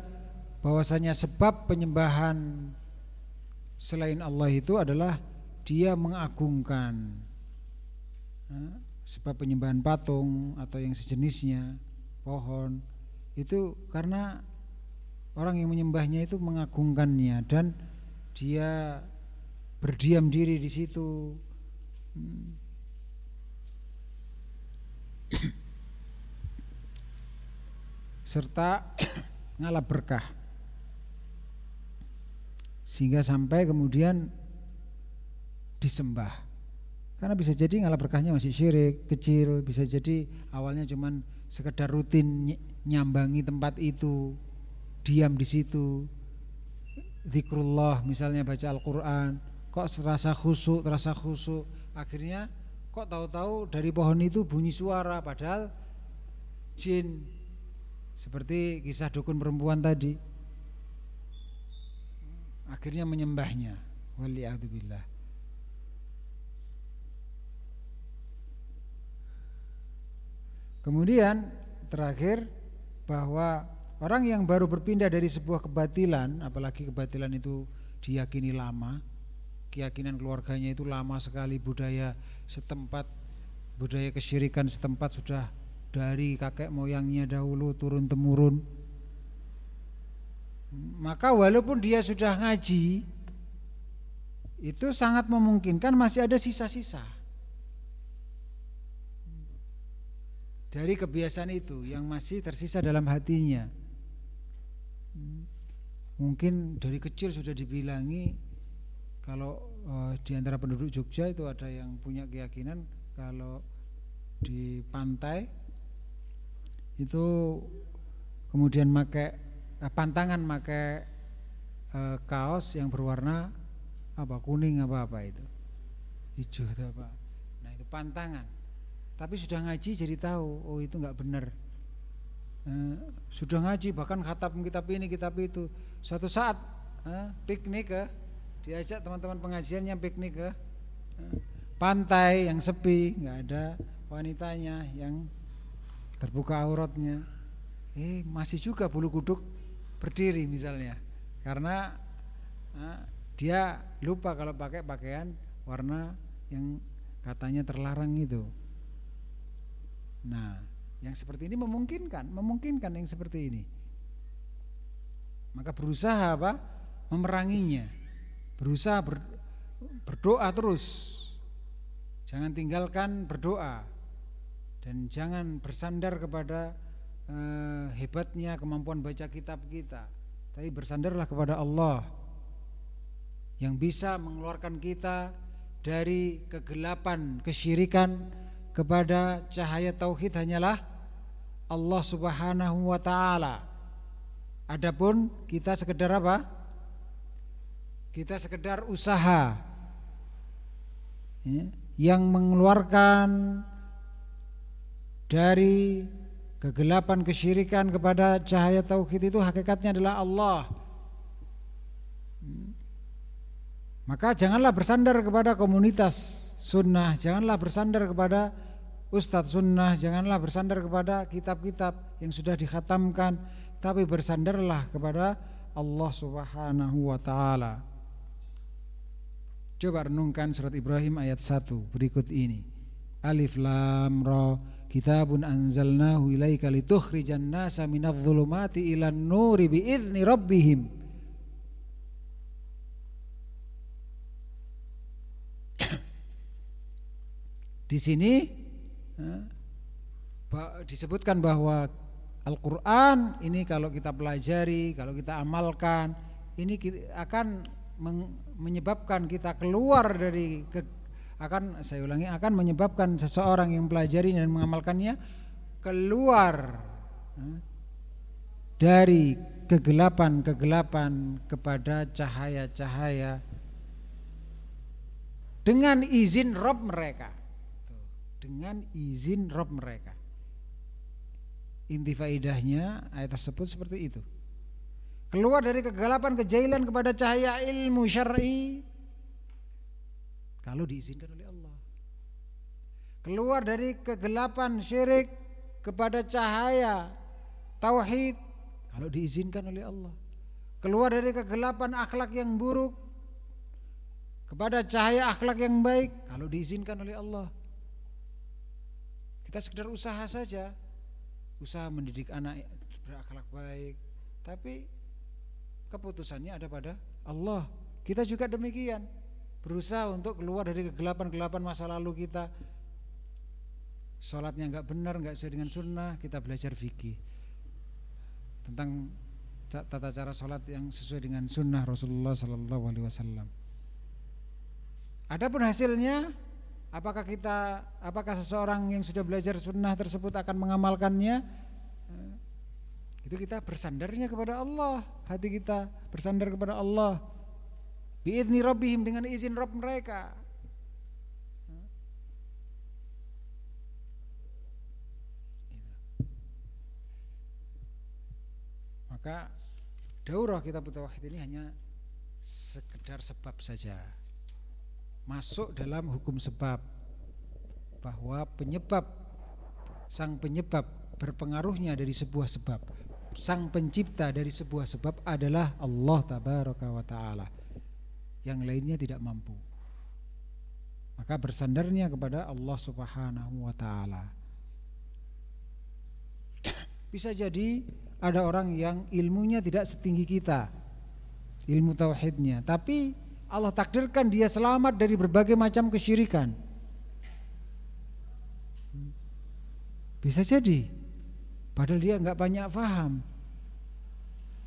bahwasanya sebab penyembahan selain Allah itu adalah dia mengagungkan uh, sebab penyembahan patung atau yang sejenisnya pohon. Itu karena orang yang menyembahnya itu mengagungkannya dan dia berdiam diri di situ. Hmm. serta ngalap berkah. Sehingga sampai kemudian disembah. Karena bisa jadi ngalap berkahnya masih syirik kecil bisa jadi awalnya cuman sekedar rutin nyambangi tempat itu diam di situ. Zikrullah misalnya baca Al-Quran kok terasa khusuk terasa khusuk. Akhirnya kok tahu-tahu dari pohon itu bunyi suara padahal jin. Seperti kisah dukun perempuan tadi. Akhirnya menyembahnya. Waliyadzubillah kemudian terakhir bahwa orang yang baru berpindah dari sebuah kebatilan apalagi kebatilan itu diyakini lama keyakinan keluarganya itu lama sekali budaya setempat budaya kesyirikan setempat sudah dari kakek moyangnya dahulu turun temurun. Maka walaupun dia sudah ngaji itu sangat memungkinkan masih ada sisa-sisa dari kebiasaan itu yang masih tersisa dalam hatinya. Mungkin dari kecil sudah dibilangi kalau uh, di antara penduduk Jogja itu ada yang punya keyakinan kalau di pantai itu kemudian pakai eh, pantangan pakai eh, kaos yang berwarna apa kuning apa apa itu. Hijau atau apa. Nah itu pantangan tapi sudah ngaji jadi tahu oh itu nggak benar. Eh, sudah ngaji bahkan khatam kitab ini kitab itu. Suatu saat eh, piknik ke diajak teman-teman pengajiannya piknik ke eh, pantai yang sepi nggak ada wanitanya yang terbuka auratnya. Eh masih juga bulu kuduk berdiri misalnya. Karena eh, dia lupa kalau pakai pakaian warna yang katanya terlarang itu nah yang seperti ini memungkinkan memungkinkan yang seperti ini. Maka berusaha apa? Memeranginya. Berusaha ber, berdoa terus. Jangan tinggalkan berdoa. Dan jangan bersandar kepada eh, hebatnya kemampuan baca kitab kita. Tapi bersandarlah kepada Allah. Yang bisa mengeluarkan kita dari kegelapan kesyirikan kepada cahaya tauhid hanyalah Allah Subhanahu wa taala. Adapun kita sekedar apa? Kita sekedar usaha. Ya yang mengeluarkan dari kegelapan kesyirikan kepada cahaya tauhid itu hakikatnya adalah Allah. Maka janganlah bersandar kepada komunitas sunnah, janganlah bersandar kepada ustadz sunnah, janganlah bersandar kepada kitab-kitab yang sudah dikhatamkan, tapi bersandarlah kepada Allah Subhanahu wa taala. Coba renungkan surat Ibrahim ayat 1 berikut ini. Alif lam ra kitabun anzalnahu ilaika litukhrijan nasa minadh dhulumati ilan nuri biizni rabbihim. Di sini disebutkan bahwa Al-Quran ini kalau kita pelajari, kalau kita amalkan, ini akan menyebabkan kita keluar dari ke, akan saya ulangi akan menyebabkan seseorang yang pelajari dan mengamalkannya keluar eh, dari kegelapan-kegelapan kepada cahaya-cahaya dengan izin Rob mereka dengan izin Rob mereka. Inti faidahnya ayat tersebut seperti itu. Keluar dari kegelapan kejahilan kepada cahaya ilmu syar'i kalau diizinkan oleh Allah. Keluar dari kegelapan syirik kepada cahaya tauhid kalau diizinkan oleh Allah. Keluar dari kegelapan akhlak yang buruk kepada cahaya akhlak yang baik kalau diizinkan oleh Allah kita sekedar usaha saja usaha mendidik anak berakhlak baik tapi keputusannya ada pada Allah. Kita juga demikian. Berusaha untuk keluar dari kegelapan-kegelapan masa lalu kita. Sholatnya nggak benar, nggak sesuai dengan sunnah, kita belajar fikih tentang tata cara sholat yang sesuai dengan sunnah Rasulullah Sallallahu Alaihi Wasallam. Adapun hasilnya, apakah kita, apakah seseorang yang sudah belajar sunnah tersebut akan mengamalkannya? itu kita bersandarnya kepada Allah hati kita bersandar kepada Allah biidni rabbihim dengan izin Rabb mereka Maka daurah kita tauhid ini hanya sekedar sebab saja. Masuk dalam hukum sebab bahwa penyebab sang penyebab berpengaruhnya dari sebuah sebab. Sang pencipta dari sebuah sebab adalah Allah tabaraka wa taala. Yang lainnya tidak mampu. Maka bersandarnya kepada Allah Subhanahu wa taala. Bisa jadi ada orang yang ilmunya tidak setinggi kita ilmu tauhidnya tapi Allah takdirkan dia selamat dari berbagai macam kesyirikan. Bisa jadi. Padahal dia nggak banyak paham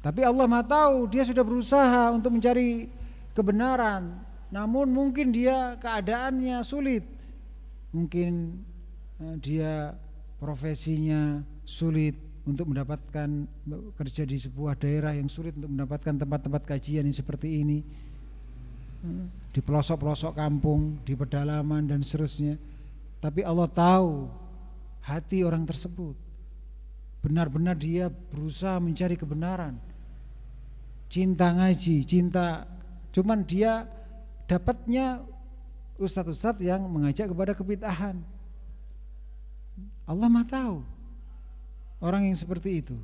tapi Allah mah tahu dia sudah berusaha untuk mencari kebenaran. Namun mungkin dia keadaannya sulit. Mungkin eh, dia profesinya sulit untuk mendapatkan kerja di sebuah daerah yang sulit untuk mendapatkan tempat-tempat kajian yang seperti ini di pelosok-pelosok kampung, di pedalaman dan seterusnya. Tapi Allah tahu hati orang tersebut. Benar-benar dia berusaha mencari kebenaran. Cinta ngaji, cinta cuman dia dapatnya ustadz-ustadz yang mengajak kepada kebitahan. Allah mah tahu orang yang seperti itu.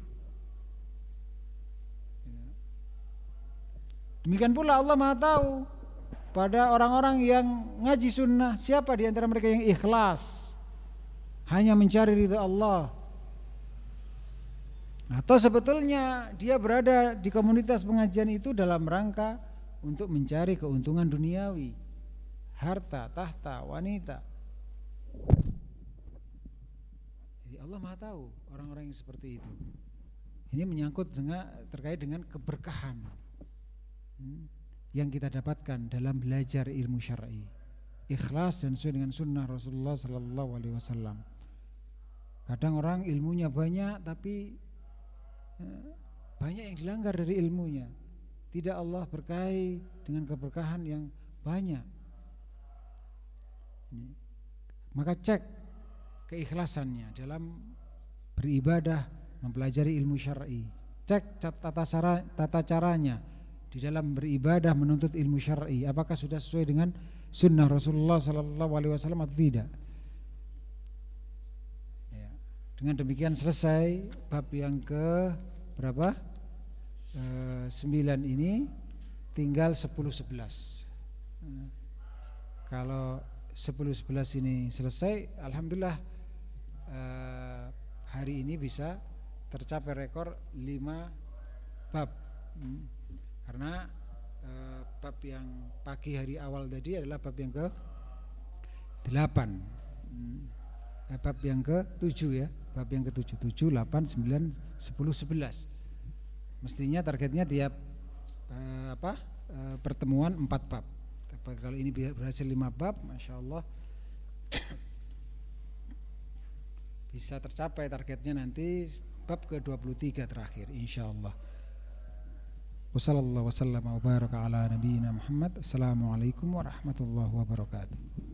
Demikian pula Allah Maha tahu pada orang-orang yang ngaji sunnah siapa di antara mereka yang ikhlas? Hanya mencari ridha Allah. Atau sebetulnya dia berada di komunitas pengajian itu dalam rangka untuk mencari keuntungan duniawi. Harta, tahta, wanita. Jadi Allah Maha tahu orang-orang yang seperti itu. Ini menyangkut dengan terkait dengan keberkahan. Hmm, yang kita dapatkan dalam belajar ilmu syar'i. Ikhlas dan sesuai dengan sunnah Rasulullah Sallallahu Alaihi Wasallam. Kadang orang ilmunya banyak tapi eh, banyak yang dilanggar dari ilmunya. Tidak Allah berkahi dengan keberkahan yang banyak. Maka cek keikhlasannya dalam beribadah, mempelajari ilmu syar'i. Cek tata cara tata caranya di dalam beribadah menuntut ilmu syar'i apakah sudah sesuai dengan sunnah Rasulullah sallallahu alaihi wasallam atau tidak. Ya. Dengan demikian selesai bab yang ke berapa? E, sembilan ini tinggal sepuluh sebelas. Kalau sepuluh sebelas ini selesai, alhamdulillah eh, hari ini bisa tercapai rekor 5 bab hmm. Karena e, bab yang pagi hari awal tadi adalah bab yang ke 8 hmm. eh, bab yang ke 7 ya. Bab yang ke 7 7 8 9 10 11 mestinya targetnya tiap e, apa e, pertemuan 4 bab. Tapi kalau ini berhasil 5 bab Masya Allah bisa tercapai targetnya nanti bab ke-23 terakhir insyaallah. Wassallallahu wasallam wa baraka ala nabiyyina Muhammad. Assalamualaikum warahmatullahi wabarakatuh.